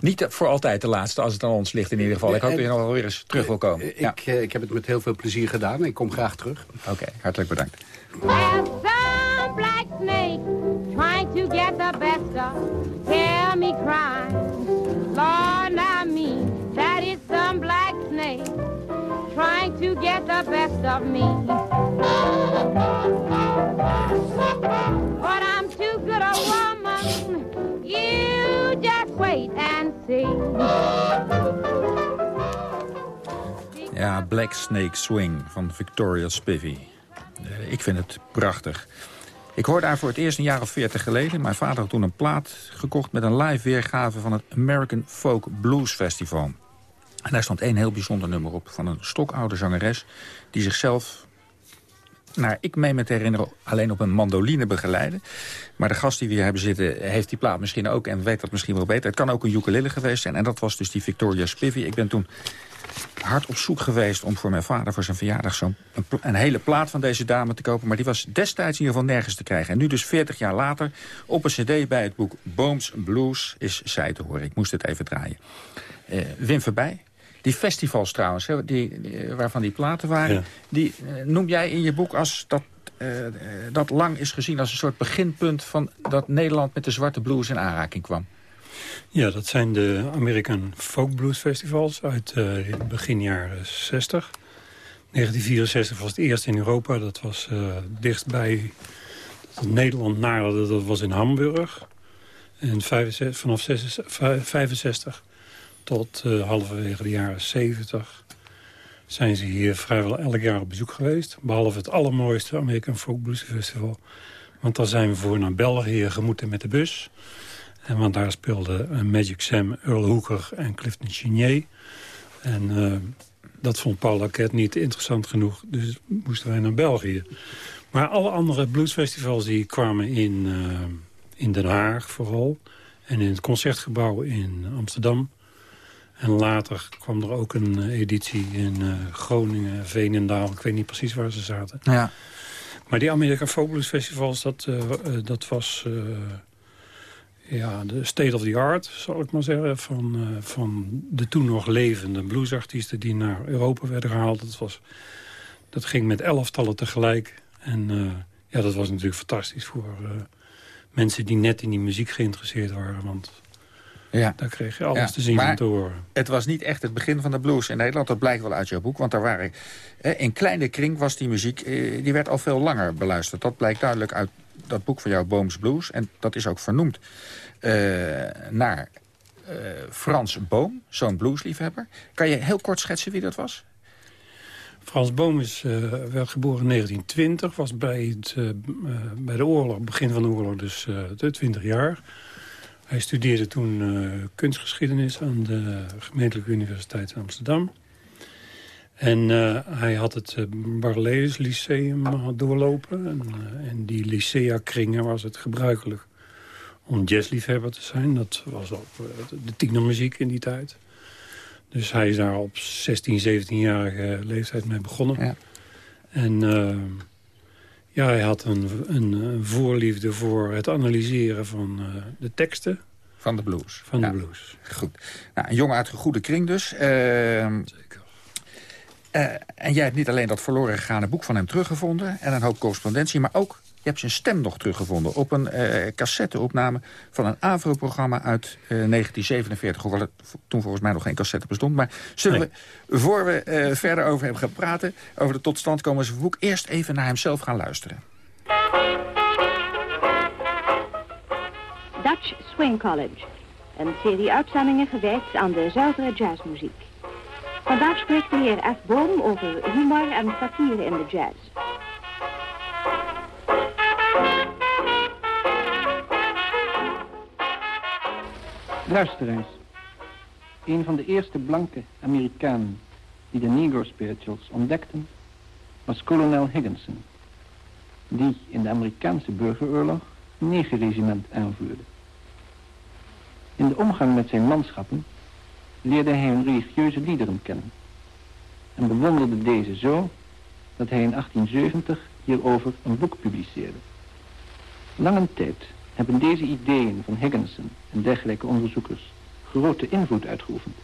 Niet voor altijd de laatste, als het aan ons ligt in ieder geval. Ik hoop dat je nog wel weer eens terug wil komen. Ik, ja. ik, ik heb het met heel veel plezier gedaan. Ik kom graag terug. Oké, okay, hartelijk bedankt. black snake trying to get the best of Hear me cry Lord, I mean That is some black snake Trying to get the best of me But I'm too good a woman You just wait and see. Ja, Black Snake Swing van Victoria Spivey. Eh, ik vind het prachtig. Ik hoorde haar voor het eerst een jaar of veertig geleden. Mijn vader had toen een plaat gekocht met een live weergave... van het American Folk Blues Festival. En daar stond één heel bijzonder nummer op... van een stokoude zangeres die zichzelf naar ik meen me te herinneren, alleen op een mandoline begeleiden. Maar de gast die we hier hebben zitten, heeft die plaat misschien ook... en weet dat misschien wel beter. Het kan ook een ukulele geweest zijn. En dat was dus die Victoria Spivey. Ik ben toen hard op zoek geweest om voor mijn vader voor zijn verjaardag... zo'n een, een, hele plaat van deze dame te kopen. Maar die was destijds in ieder geval nergens te krijgen. En nu dus 40 jaar later op een cd bij het boek Booms Blues is zij te horen. Ik moest het even draaien. Uh, Wim Verbij, die festivals trouwens, die, waarvan die platen waren... die uh, noem jij in je boek als dat, uh, dat lang is gezien... als een soort beginpunt van dat Nederland met de zwarte blues in aanraking kwam. Ja, dat zijn de American Folk Blues Festivals uit uh, begin jaren 60. 1964 was het eerst in Europa. Dat was dichtbij Nederland naderde. Dat was in Hamburg. En 65, vanaf 65 tot uh, halverwege de jaren 70 zijn ze hier vrijwel elk jaar op bezoek geweest. Behalve het allermooiste American Folk Blues Festival. Want daar zijn we voor naar België gemoeten met de bus. En want daar speelden Magic Sam, Earl Hooker en Clifton Chenier. En uh, dat vond Paul Laquette niet interessant genoeg. Dus moesten wij naar België. Maar alle andere bluesfestivals die kwamen in, in Den Haag vooral. En in het Concertgebouw in Amsterdam. En later kwam er ook een uh, editie in uh, Groningen, Veenendaal. Ik weet niet precies waar ze zaten. Ja. Maar die Amerika Folk Blues Festivals, dat, dat was ja, de state of the art, zal ik maar zeggen... van, uh, van de toen nog levende bluesartiesten die naar Europa werden gehaald. Dat, was, dat ging met elftallen tegelijk. En ja, dat was natuurlijk fantastisch voor mensen die net in die muziek geïnteresseerd waren. Want ja. daar kreeg je alles Ja, te zien en te horen. Het was niet echt het begin van de blues in Nederland. Dat blijkt wel uit jouw boek. Want er waren, in kleine kring was die muziek... eh, die werd al veel langer beluisterd. Dat blijkt duidelijk uit dat boek van jou, Booms Blues. En dat is ook vernoemd eh, naar eh, Frans Boom, zo'n bluesliefhebber. Kan je heel kort schetsen wie dat was? Frans Boom is, eh, werd geboren in 1920, was bij, het, bij de oorlog, begin van de oorlog, dus eh, de 20 jaar. Hij studeerde toen eh, kunstgeschiedenis aan de gemeentelijke universiteit in Amsterdam. En eh, hij had het uh, Barlees Lyceum eh, doorlopen. En, eh, en die Lycea-kringen was het gebruikelijk om jazzliefhebber te zijn. Dat was ook eh, de tienermuziek in die tijd. Dus hij is daar op 16, 17-jarige leeftijd mee begonnen. Ja. En eh, ja, hij had een, een, voorliefde voor het analyseren van eh, de teksten. Van de blues. Van Ja. de blues. Goed. Nou, een jongen uit een goede kring dus. Zeker. en jij hebt niet alleen dat verloren gegane boek van hem teruggevonden... en een hoop correspondentie, maar ook... je hebt zijn stem nog teruggevonden op een eh cassetteopname... van een AVRO-programma uit eh, 1947. Hoewel het toen volgens mij nog geen cassette bestond. Maar zullen we, voor we eh, verder over hem gaan praten... over de totstandkoming van zijn boek... eerst even naar hemzelf gaan luisteren. Dutch Swing College. Een serie uitzendingen gewijd aan de zuivere jazzmuziek. Vandaag spreekt de heer F. Boom over humor en satire in de jazz. Luister eens. Een van de eerste blanke Amerikanen die de Negro Spirituals ontdekten, was kolonel Higginson, die in de Amerikaanse burgeroorlog een negerregiment aanvoerde. In de omgang met zijn manschappen leerde hij hun religieuze liederen kennen en bewonderde deze zo dat hij in 1870 hierover een boek publiceerde. Lange tijd hebben deze ideeën van Higginson en dergelijke onderzoekers grote invloed uitgeoefend.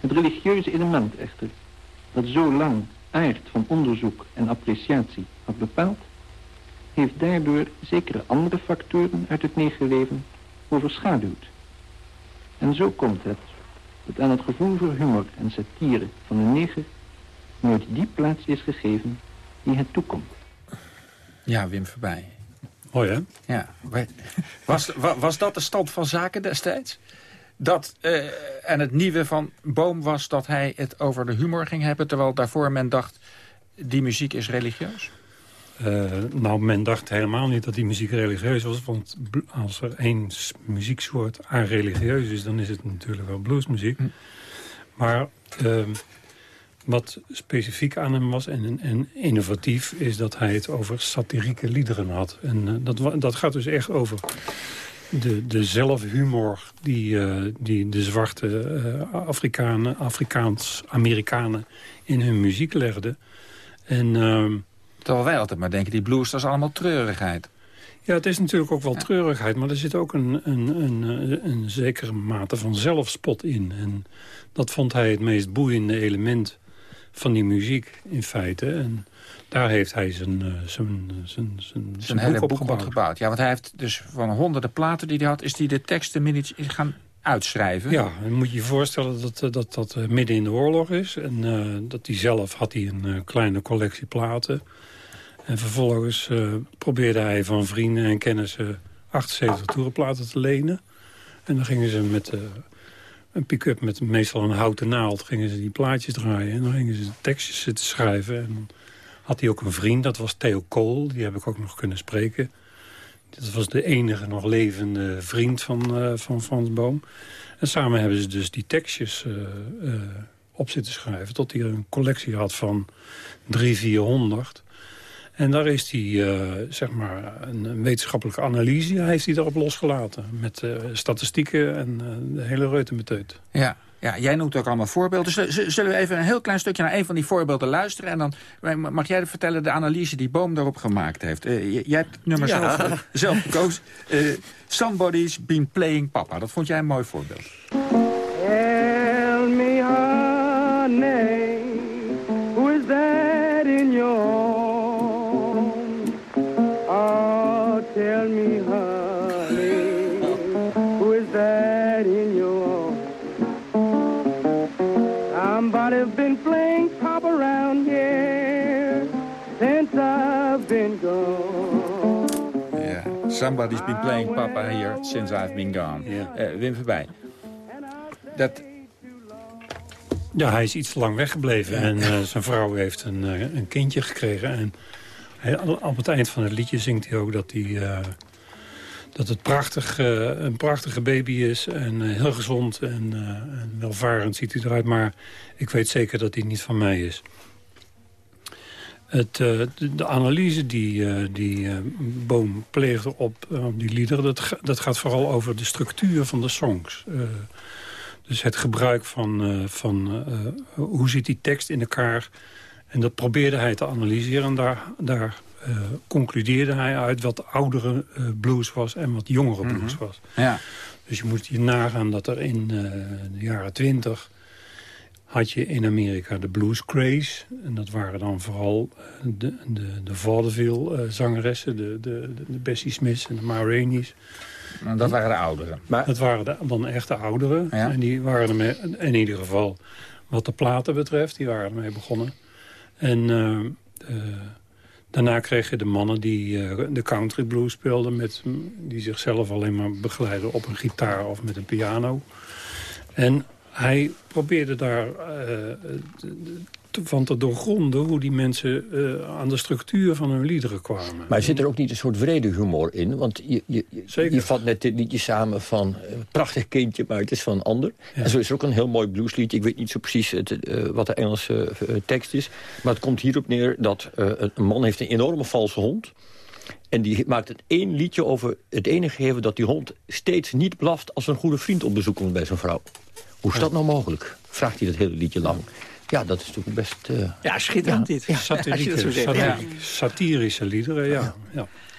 Het religieuze element echter, dat zo lang aard van onderzoek en appreciatie had bepaald, heeft daardoor zekere andere factoren uit het negerleven overschaduwd. En zo komt het dat aan het gevoel voor humor en satire van de neger nooit die plaats is gegeven die het toekomt. Ja, Wim voorbij. Mooi, hè? Ja. Was, wa- was dat de stand van zaken destijds? Dat, eh, en het nieuwe van Boom was dat hij het over de humor ging hebben... terwijl daarvoor men dacht, die muziek is religieus? Eh, nou, men dacht helemaal niet dat die muziek religieus was. Want als er één muzieksoort aan religieus is... dan is het natuurlijk wel bluesmuziek. Maar ehm, wat specifiek aan hem was en, en innovatief... is dat hij het over satirieke liederen had. En eh, dat, dat gaat dus echt over de, de zelfhumor... die, eh, die de zwarte eh, Afrikanen, Afrikaans-Amerikanen in hun muziek legden. En... ehm, Terwijl wij altijd maar denken, die blues, dat is allemaal treurigheid. ja, het is natuurlijk ook wel treurigheid, maar er zit ook een, een, een, een zekere mate van zelfspot in. En dat vond hij het meest boeiende element van die muziek in feite. En Daar heeft hij zijn, uh, zijn, zijn, zijn, zijn hele boek, boek opgebouwd. Ja, want hij heeft dus van honderden platen die hij had... is hij de teksten minutes gaan uitschrijven. Ja, dan moet je je voorstellen dat dat, dat, dat midden in de oorlog is. En uh, dat hij zelf had hij een uh, kleine collectie platen. En vervolgens uh, probeerde hij van vrienden en kennissen 78 toerenplaten te lenen. En dan gingen ze met een pick-up met meestal een houten naald... gingen ze die plaatjes draaien en dan gingen ze tekstjes zitten schrijven. En had hij ook een vriend, dat was Theo Kool. Die heb ik ook nog kunnen spreken. Dat was de enige nog levende vriend van, uh, van Frans Boom. En samen hebben ze dus die tekstjes uh, uh, op zitten schrijven... tot hij een collectie had van drie, vierhonderd. En daar is hij, zeg maar, een, wetenschappelijke analyse... heeft hij daarop losgelaten. Met statistieken en de hele reutemeteut. Ja, ja, jij noemt ook allemaal voorbeelden. Zullen we even een heel klein stukje naar een van die voorbeelden luisteren? En dan mag jij vertellen de analyse die Boom daarop gemaakt heeft. Uh, jij hebt het nummer ja. zelf, uh, zelf gekozen. Uh, Somebody's been playing papa. Dat vond jij een mooi voorbeeld. Tell me honey, who is that in your somebody's been playing papa here since I've been gone. Yeah. Uh, Wim voorbij. Dat... Ja, hij is iets te lang weggebleven. En uh, zijn vrouw heeft een, uh, een kindje gekregen. En hij, op het eind van het liedje zingt hij ook dat hij... Uh, dat het prachtig, een prachtige baby is en heel gezond en, en, welvarend ziet hij eruit. Maar ik weet zeker dat hij niet van mij is. Het, de, de, analyse die, die Boom pleegde op die liederen... Dat, dat gaat vooral over de structuur van de songs. dus het gebruik van, van hoe zit die tekst in elkaar... En dat probeerde hij te analyseren en daar, daar uh, concludeerde hij uit wat oudere uh, blues was en wat jongere blues mm -hmm. was. Ja. Dus je moet je nagaan dat er in uh, de jaren twintig had je in Amerika de blues craze. En dat waren dan vooral de, de, de vaudeville zangeressen, de, de, de Bessie Smiths en de Ma Rainey's. Dat waren de ouderen. Maar... Dat waren de, dan echt de ouderen. Ja. En die waren ermee, in ieder geval wat de platen betreft, die waren ermee begonnen. En Daarna kreeg je de mannen die uh, de country blues speelden... Met, die zichzelf alleen maar begeleiden op een gitaar of met een piano. En hij probeerde daar te, van te doorgronden... hoe die mensen uh, aan de structuur van hun liederen kwamen. Maar zit er ook niet een soort vrede humor in? Want je, je, je, je vat net dit liedje samen van... prachtig kindje, maar het is van een ander. Ja. En zo is er ook een heel mooi bluesliedje. Ik weet niet zo precies het, wat de Engelse tekst is. Maar het komt hierop neer dat een man heeft een enorme valse hond... En die maakt het één liedje over het enige gegeven dat die hond steeds niet blaft... als een goede vriend op bezoek komt bij zijn vrouw. Hoe is dat nou mogelijk? Vraagt hij dat hele liedje lang. Ja, dat is natuurlijk best... Uh, ja, schitterend ja, dit. Ja, satirische, ja. satirische liederen, ja.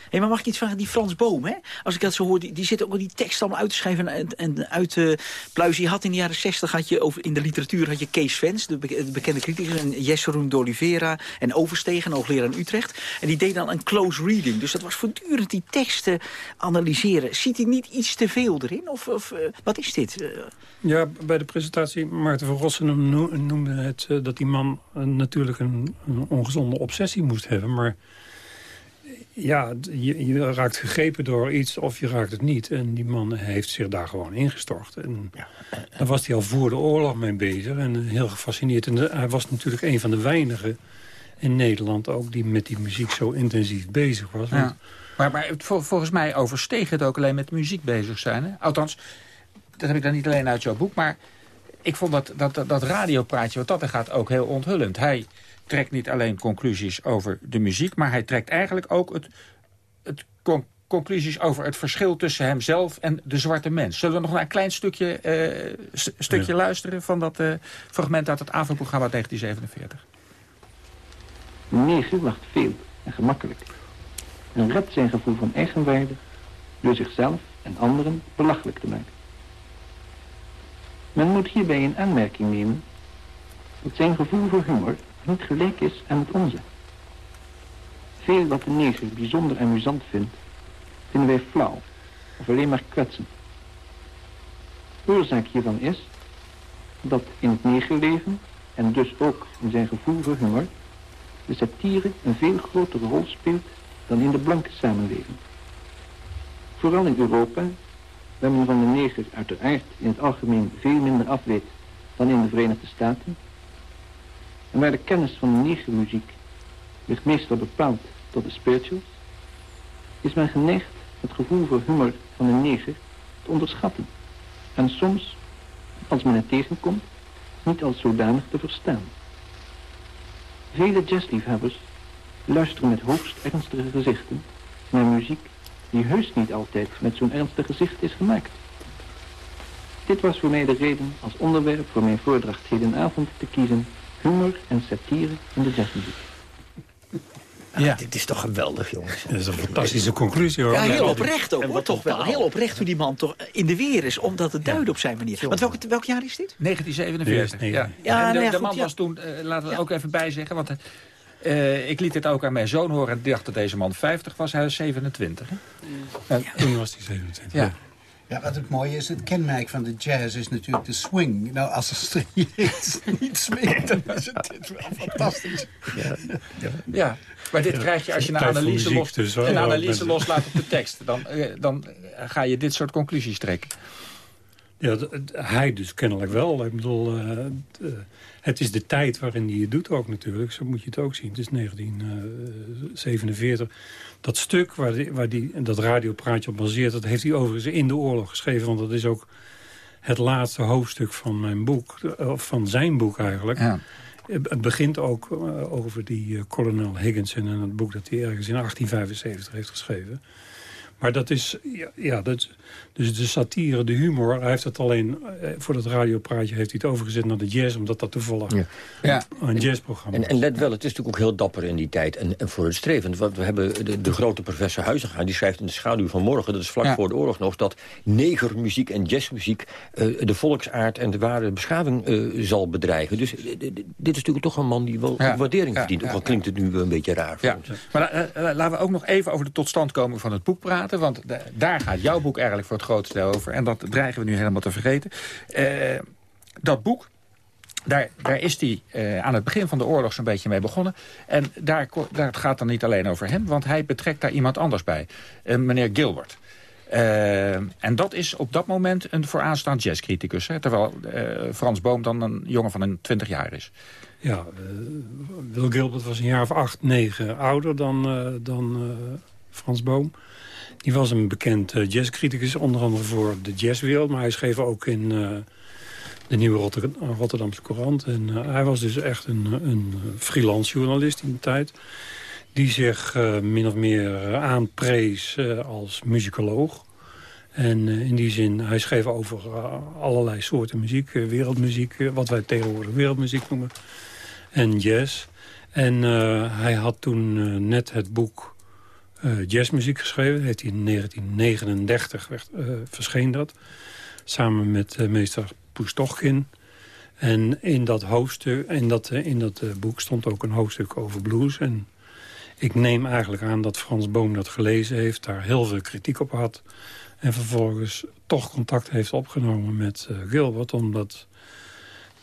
Hey, maar mag ik iets vragen? Die Frans Boom, hè? Als ik dat zo hoor, die, zit ook die tekst allemaal uit te schrijven en, en uit te uh, pluizen. Had in de jaren 60 had je over, in de literatuur had je Kees Vens, de, de bekende criticus, en Jesseroen d'Oliveira en Overstegen, hoogleraar in Utrecht. En die deed dan een close reading. Dus dat was voortdurend die teksten analyseren. Ziet hij niet iets te veel erin? Of, of uh, wat is dit? Uh, ja, bij de presentatie, Maarten van Rossen noemde het uh, dat die man natuurlijk een, een ongezonde obsessie moest hebben. Maar ja, je, je, raakt gegrepen door iets of je raakt het niet. En die man heeft zich daar gewoon ingestort. En ja. daar was hij al voor de oorlog mee bezig en heel gefascineerd. En hij was natuurlijk een van de weinigen in Nederland ook... die met die muziek zo intensief bezig was. Ja. Maar, maar volgens mij oversteeg het ook alleen met muziek bezig zijn. Hè? Althans, dat heb ik dan niet alleen uit jouw boek... maar ik vond dat, dat, dat radiopraatje wat dat er gaat ook heel onthullend. Hij trekt niet alleen conclusies over de muziek... maar hij trekt eigenlijk ook het, het con conclusies over het verschil tussen hemzelf en de zwarte mens. Zullen we nog naar een klein stukje, uh, stukje ja. luisteren... van dat uh, fragment uit het avondprogramma 1947? De neger lacht veel en gemakkelijk. En redt zijn gevoel van eigenwaarde... door zichzelf en anderen belachelijk te maken. Men moet hierbij in aanmerking nemen... dat zijn gevoel voor humor niet gelijk is aan het onze. Veel wat de neger bijzonder amusant vindt, vinden wij flauw of alleen maar kwetsend. Oorzaak hiervan is dat in het negerleven, en dus ook in zijn gevoel voor humor, de satire een veel grotere rol speelt dan in de blanke samenleving. Vooral in Europa, waar men van de neger uiteraard in het algemeen veel minder afweet dan in de Verenigde Staten, en waar de kennis van de negermuziek ligt meestal bepaald tot de spirituals, is men geneigd het gevoel voor humor van de neger te onderschatten. En soms, als men het tegenkomt, niet als zodanig te verstaan. Vele jazzliefhebbers luisteren met hoogst ernstige gezichten naar muziek die heus niet altijd met zo'n ernstig gezicht is gemaakt. Dit was voor mij de reden als onderwerp voor mijn voordracht hedenavond te kiezen humor en satire in de jazzmuziek. Ja. Dit is toch geweldig, jongens. Dat is een fantastische conclusie, hoor. Ja, heel oprecht ook, hoor, toch wel. Heel oprecht hoe die man toch in de weer is om dat te duiden op zijn manier. Want welk, welk jaar is dit? 1947, ja. Ja, en de, nee, de goed, man ja. was toen, eh, laten we er ook even bij zeggen... want eh, ik liet dit ook aan mijn zoon horen en dacht dat deze man 50 was. Hij is 27. Hè? Toen was hij 27. Ja. Ja, wat het mooie is, het kenmerk van de jazz is natuurlijk de swing. Nou, als er hier iets niet swingt, dan is het dit wel fantastisch. Ja, maar dit krijg je als je een analyse, los, dus, hoor. een Ja, analyse loslaat op de tekst. Dan, eh, dan ga je dit soort conclusies trekken. Ja, hij dus kennelijk wel. Ik bedoel, eh, eh, het is de tijd waarin hij het doet ook natuurlijk. Zo moet je het ook zien. Het is 1947. Dat stuk waar, die, waar die, dat radiopraatje op baseert... dat heeft hij overigens in de oorlog geschreven. Want dat is ook het laatste hoofdstuk van mijn boek. eh, Of van zijn boek eigenlijk. Ja. Het begint ook eh, over die eh, kolonel Higginson... en het boek dat hij ergens in 1875 heeft geschreven. Maar dat is, ja, ja dat, dus de satire, de humor... hij heeft het alleen, eh, voor dat radiopraatje heeft hij het overgezet naar de jazz... omdat dat toevallig Ja. Ja. een jazzprogramma En, en let wel, het is natuurlijk ook heel dapper in die tijd en, en vooruitstrevend. Want we hebben de, de grote professor Huizinga, die schrijft in de schaduw van morgen... dat is vlak Ja. voor de oorlog nog, dat negermuziek en jazzmuziek... eh, de volksaard en de ware beschaving eh, zal bedreigen. Dus dit is natuurlijk toch een man die wel Ja. waardering Ja, verdient. ja, Ook al klinkt het nu een beetje raar voor Ja, ons. maar laten we ook nog even over de totstandkoming van het boek praten. Want da- daar gaat jouw boek eigenlijk voor het grootste over. En dat dreigen we nu helemaal te vergeten. Eh, dat boek, daar, daar is hij eh, aan het begin van de oorlog zo'n beetje mee begonnen. En daar, daar gaat dan niet alleen over hem, want hij betrekt daar iemand anders bij. Eh, meneer Gilbert. En dat is op dat moment een vooraanstaand jazzcriticus. Hè, terwijl Frans Boom dan een jongen van een 20 jaar is. Ja, Will Gilbert was een jaar of acht, negen ouder dan, dan Frans Boom. Die was een bekend eh, jazzcriticus, onder andere voor de jazzwereld. Maar hij schreef ook in eh, de Nieuwe Rotter- Rotterdamse Courant. En eh, hij was dus echt een, een freelance journalist in de tijd. Die zich min of meer aanprees als muzikoloog. En in die zin, hij schreef over allerlei soorten muziek. wereldmuziek, wat wij tegenwoordig wereldmuziek noemen. En jazz. En hij had toen net het boek jazzmuziek geschreven. Heeft hij in 1939 werd, eh, verscheen dat. Samen met eh, meester Pustochkin. En in dat, hoofdstuk, in dat, eh, in dat eh, boek stond ook een hoofdstuk over blues. En ik neem eigenlijk aan dat Frans Boom dat gelezen heeft. Daar heel veel kritiek op had. En vervolgens toch contact heeft opgenomen met eh, Gilbert. Omdat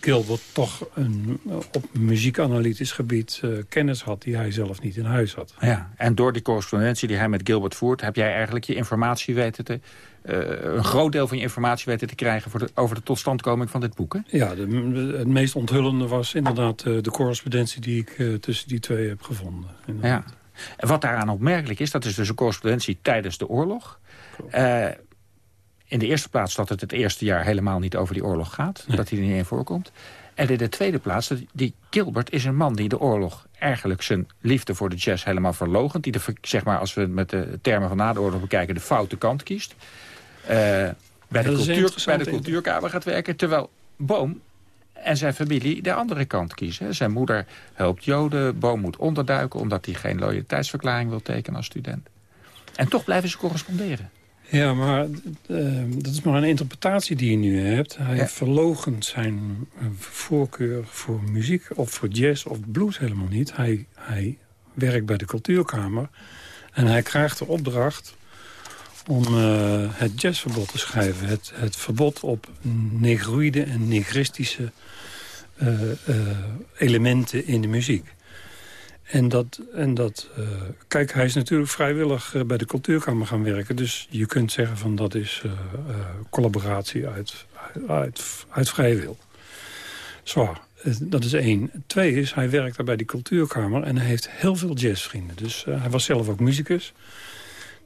Gilbert toch een, op muziekanalytisch gebied eh, kennis had... die hij zelf niet in huis had. Ja, en door die correspondentie die hij met Gilbert voert... heb jij eigenlijk je informatie weten te... eh, een groot deel van je informatie weten te krijgen... Voor de, over de totstandkoming van dit boek, hè? Ja, de, de- het meest onthullende was inderdaad eh, de correspondentie... die ik tussen die twee heb gevonden. Ja. En wat daaraan opmerkelijk is, dat is dus een correspondentie tijdens de oorlog. In de eerste plaats dat het het eerste jaar helemaal niet over die oorlog gaat. Dat hij er niet in voorkomt. En in de tweede plaats, die Gilbert is een man die de oorlog eigenlijk zijn liefde voor de jazz helemaal verlogent. Die de, zeg maar, als we het met de termen van na de oorlog bekijken, de foute kant kiest. Eh, bij, de cultuur, bij de cultuurkamer gaat werken. Terwijl Boom en zijn familie de andere kant kiezen. Zijn moeder helpt Joden. Boom moet onderduiken omdat hij geen loyaliteitsverklaring wil tekenen als student. En toch blijven ze corresponderen. Ja, maar eh, dat is maar een interpretatie die je nu hebt. Hij Ja. verlogent zijn eh, voorkeur voor muziek of voor jazz of blues helemaal niet. Hij, hij werkt bij de cultuurkamer. En hij krijgt de opdracht om uh, het jazzverbod te schrijven. Het, het verbod op negroïde en negristische uh, elementen in de muziek. En dat, en dat kijk, hij is natuurlijk vrijwillig bij de cultuurkamer gaan werken. Dus je kunt zeggen van dat is collaboratie uit, uit, uit vrije. Zo, dat is één. Twee is, hij werkt daar bij die cultuurkamer en hij heeft heel veel jazzvrienden. Dus hij was zelf ook muzikus.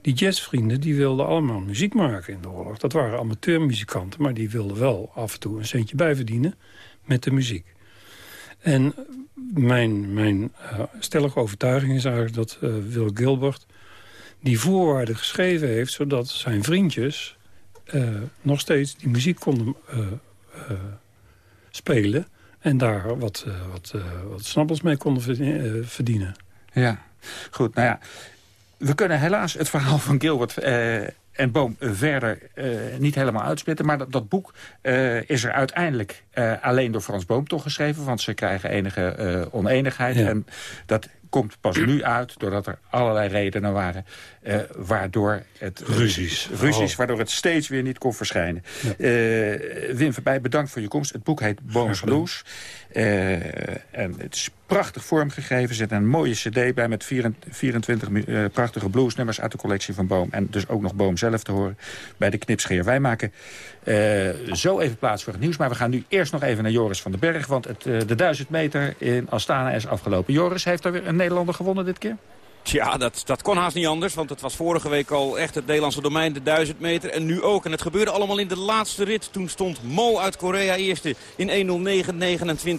Die jazzvrienden die wilden allemaal muziek maken in de oorlog. Dat waren amateurmuzikanten, maar die wilden wel af en toe een centje bijverdienen met de muziek. En mijn, mijn uh, stellige overtuiging is eigenlijk dat uh, Will Gilbert die voorwaarden geschreven heeft... zodat zijn vriendjes uh, nog steeds die muziek konden spelen... en daar wat, wat, wat snappels mee konden verdienen. Ja, goed. Nou ja, we kunnen helaas het verhaal van Gilbert en Boom verder uh, niet helemaal uitsplitten. Maar dat, dat boek uh, is er uiteindelijk alleen door Frans Boom toch geschreven. Want ze krijgen enige oneenigheid. Ja. En dat komt pas nu uit, doordat er allerlei redenen waren... Uh, waardoor het... Ruzies. Ruzies, oh. waardoor het steeds weer niet kon verschijnen. Ja. Uh, Wim Verbij, bedankt voor je komst. Het boek heet Bones Blues. Uh, en het is prachtig vormgegeven. Er zit een mooie cd bij met 24 prachtige bluesnummers... uit de collectie van Boom. En dus ook nog Boom zelf te horen bij de Knipscheer. Wij maken zo even plaats voor het nieuws. Maar we gaan nu eerst nog even naar Joris van den Berg. Want het, de 1000 meter in Astana is afgelopen. Joris, heeft er weer een Nederlander gewonnen dit keer? Ja, dat, dat kon haast niet anders. Want het was vorige week al echt het Nederlandse domein, de 1000 meter. En nu ook. En het gebeurde allemaal in de laatste rit. Toen stond Mo uit Korea eerste in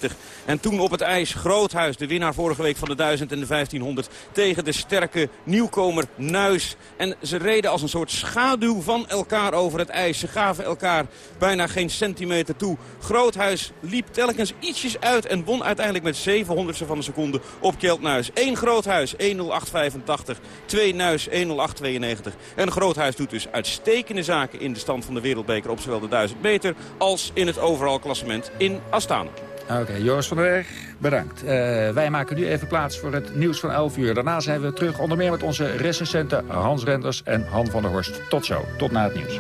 1.09.29. En toen op het ijs Groothuis, de winnaar vorige week van de 1000 en de 1500. Tegen de sterke nieuwkomer Nuis. En ze reden als een soort schaduw van elkaar over het ijs. Ze gaven elkaar bijna geen centimeter toe. Groothuis liep telkens ietsjes uit en won uiteindelijk met 700ste van een seconde op Kjeld Nuis. 1 Groothuis, 1.08. 85. 2 Nuis 10892. En Groothuis doet dus uitstekende zaken in de stand van de wereldbeker op zowel de 1000 meter als in het overal klassement in Astana. Oké, okay, van der Weg, bedankt. Uh, wij maken nu even plaats voor het nieuws van 11 uur. Daarna zijn we terug onder meer met onze recensenten Hans Renders en Han van der Horst. Tot zo, tot na het nieuws.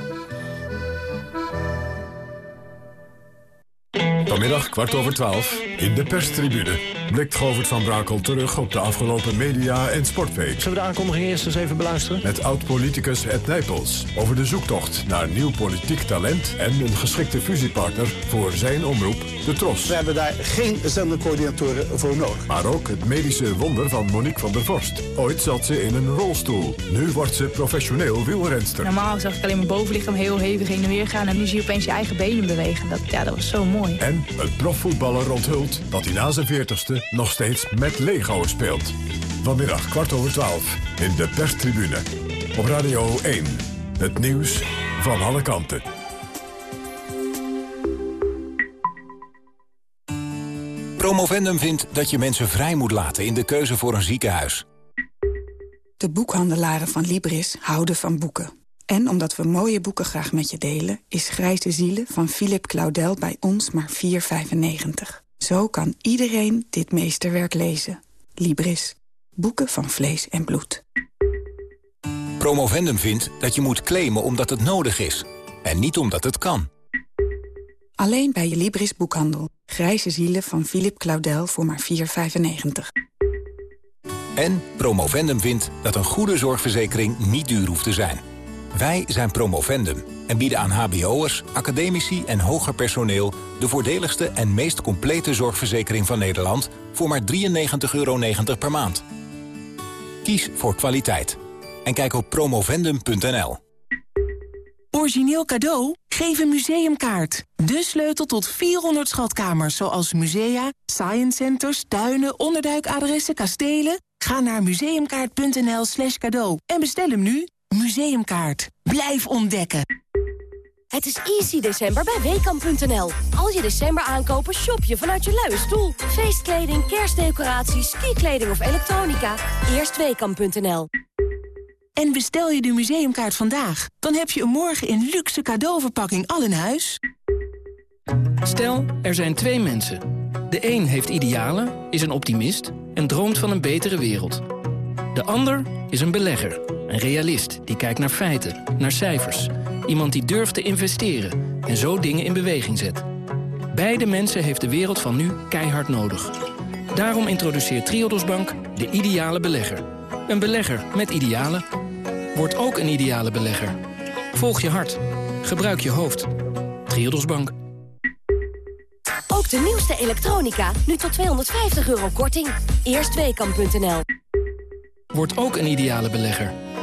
Vanmiddag kwart over twaalf in de perstribune blikt Govert van Brakel terug op de afgelopen media- en sportweek. Zullen we de aankondiging eerst eens even beluisteren? Met oud-politicus Ed Nijpels over de zoektocht naar nieuw politiek talent... en een geschikte fusiepartner voor zijn omroep, de Tros. We hebben daar geen zendercoördinatoren voor nodig. Maar ook het medische wonder van Monique van der Vorst. Ooit zat ze in een rolstoel. Nu wordt ze professioneel wielrenster. Normaal zag ik alleen mijn bovenlichaam heel hevig heen en weer gaan... en nu zie je opeens je eigen benen bewegen. Dat, ja, dat was zo mooi. En het profvoetballer onthult dat hij na zijn veertigste nog steeds met Lego speelt. Vanmiddag kwart over twaalf in de perstribune. Op Radio 1. Het nieuws van alle kanten. Promovendum vindt dat je mensen vrij moet laten in de keuze voor een ziekenhuis. De boekhandelaren van Libris houden van boeken. En omdat we mooie boeken graag met je delen... is Grijze Zielen van Philip Claudel bij ons maar 4,95. Zo kan iedereen dit meesterwerk lezen. Libris. Boeken van vlees en bloed. Promovendum vindt dat je moet claimen omdat het nodig is. En niet omdat het kan. Alleen bij je Libris boekhandel. Grijze zielen van Philip Claudel voor maar 4,95. En Promovendum vindt dat een goede zorgverzekering niet duur hoeft te zijn. Wij zijn Promovendum en bieden aan hbo'ers, academici en hoger personeel... de voordeligste en meest complete zorgverzekering van Nederland... voor maar 93,90 euro per maand. Kies voor kwaliteit. En kijk op promovendum.nl. Origineel cadeau? Geef een museumkaart. De sleutel tot 400 schatkamers, zoals musea, science centers, tuinen, onderduikadressen, kastelen. Ga naar museumkaart.nl slash cadeau en bestel hem nu. Museumkaart. Blijf ontdekken. Het is easy december bij Weekamp.nl. Als je december aankopen, shop je vanuit je luie stoel. Feestkleding, kerstdecoraties, skikleding of elektronica. Eerst Weekamp.nl. En bestel je de museumkaart vandaag, dan heb je een morgen in luxe cadeauverpakking al in huis. Stel, er zijn twee mensen. De een heeft idealen, is een optimist en droomt van een betere wereld. De ander is een belegger, een realist die kijkt naar feiten, naar cijfers. Iemand die durft te investeren en zo dingen in beweging zet. Beide mensen heeft de wereld van nu keihard nodig. Daarom introduceert Triodos Bank de ideale belegger. Een belegger met idealen. Word ook een ideale belegger. Volg je hart. Gebruik je hoofd. Triodos Bank. Ook de nieuwste elektronica, nu tot 250 euro korting. Eerstweekam.nl Word ook een ideale belegger.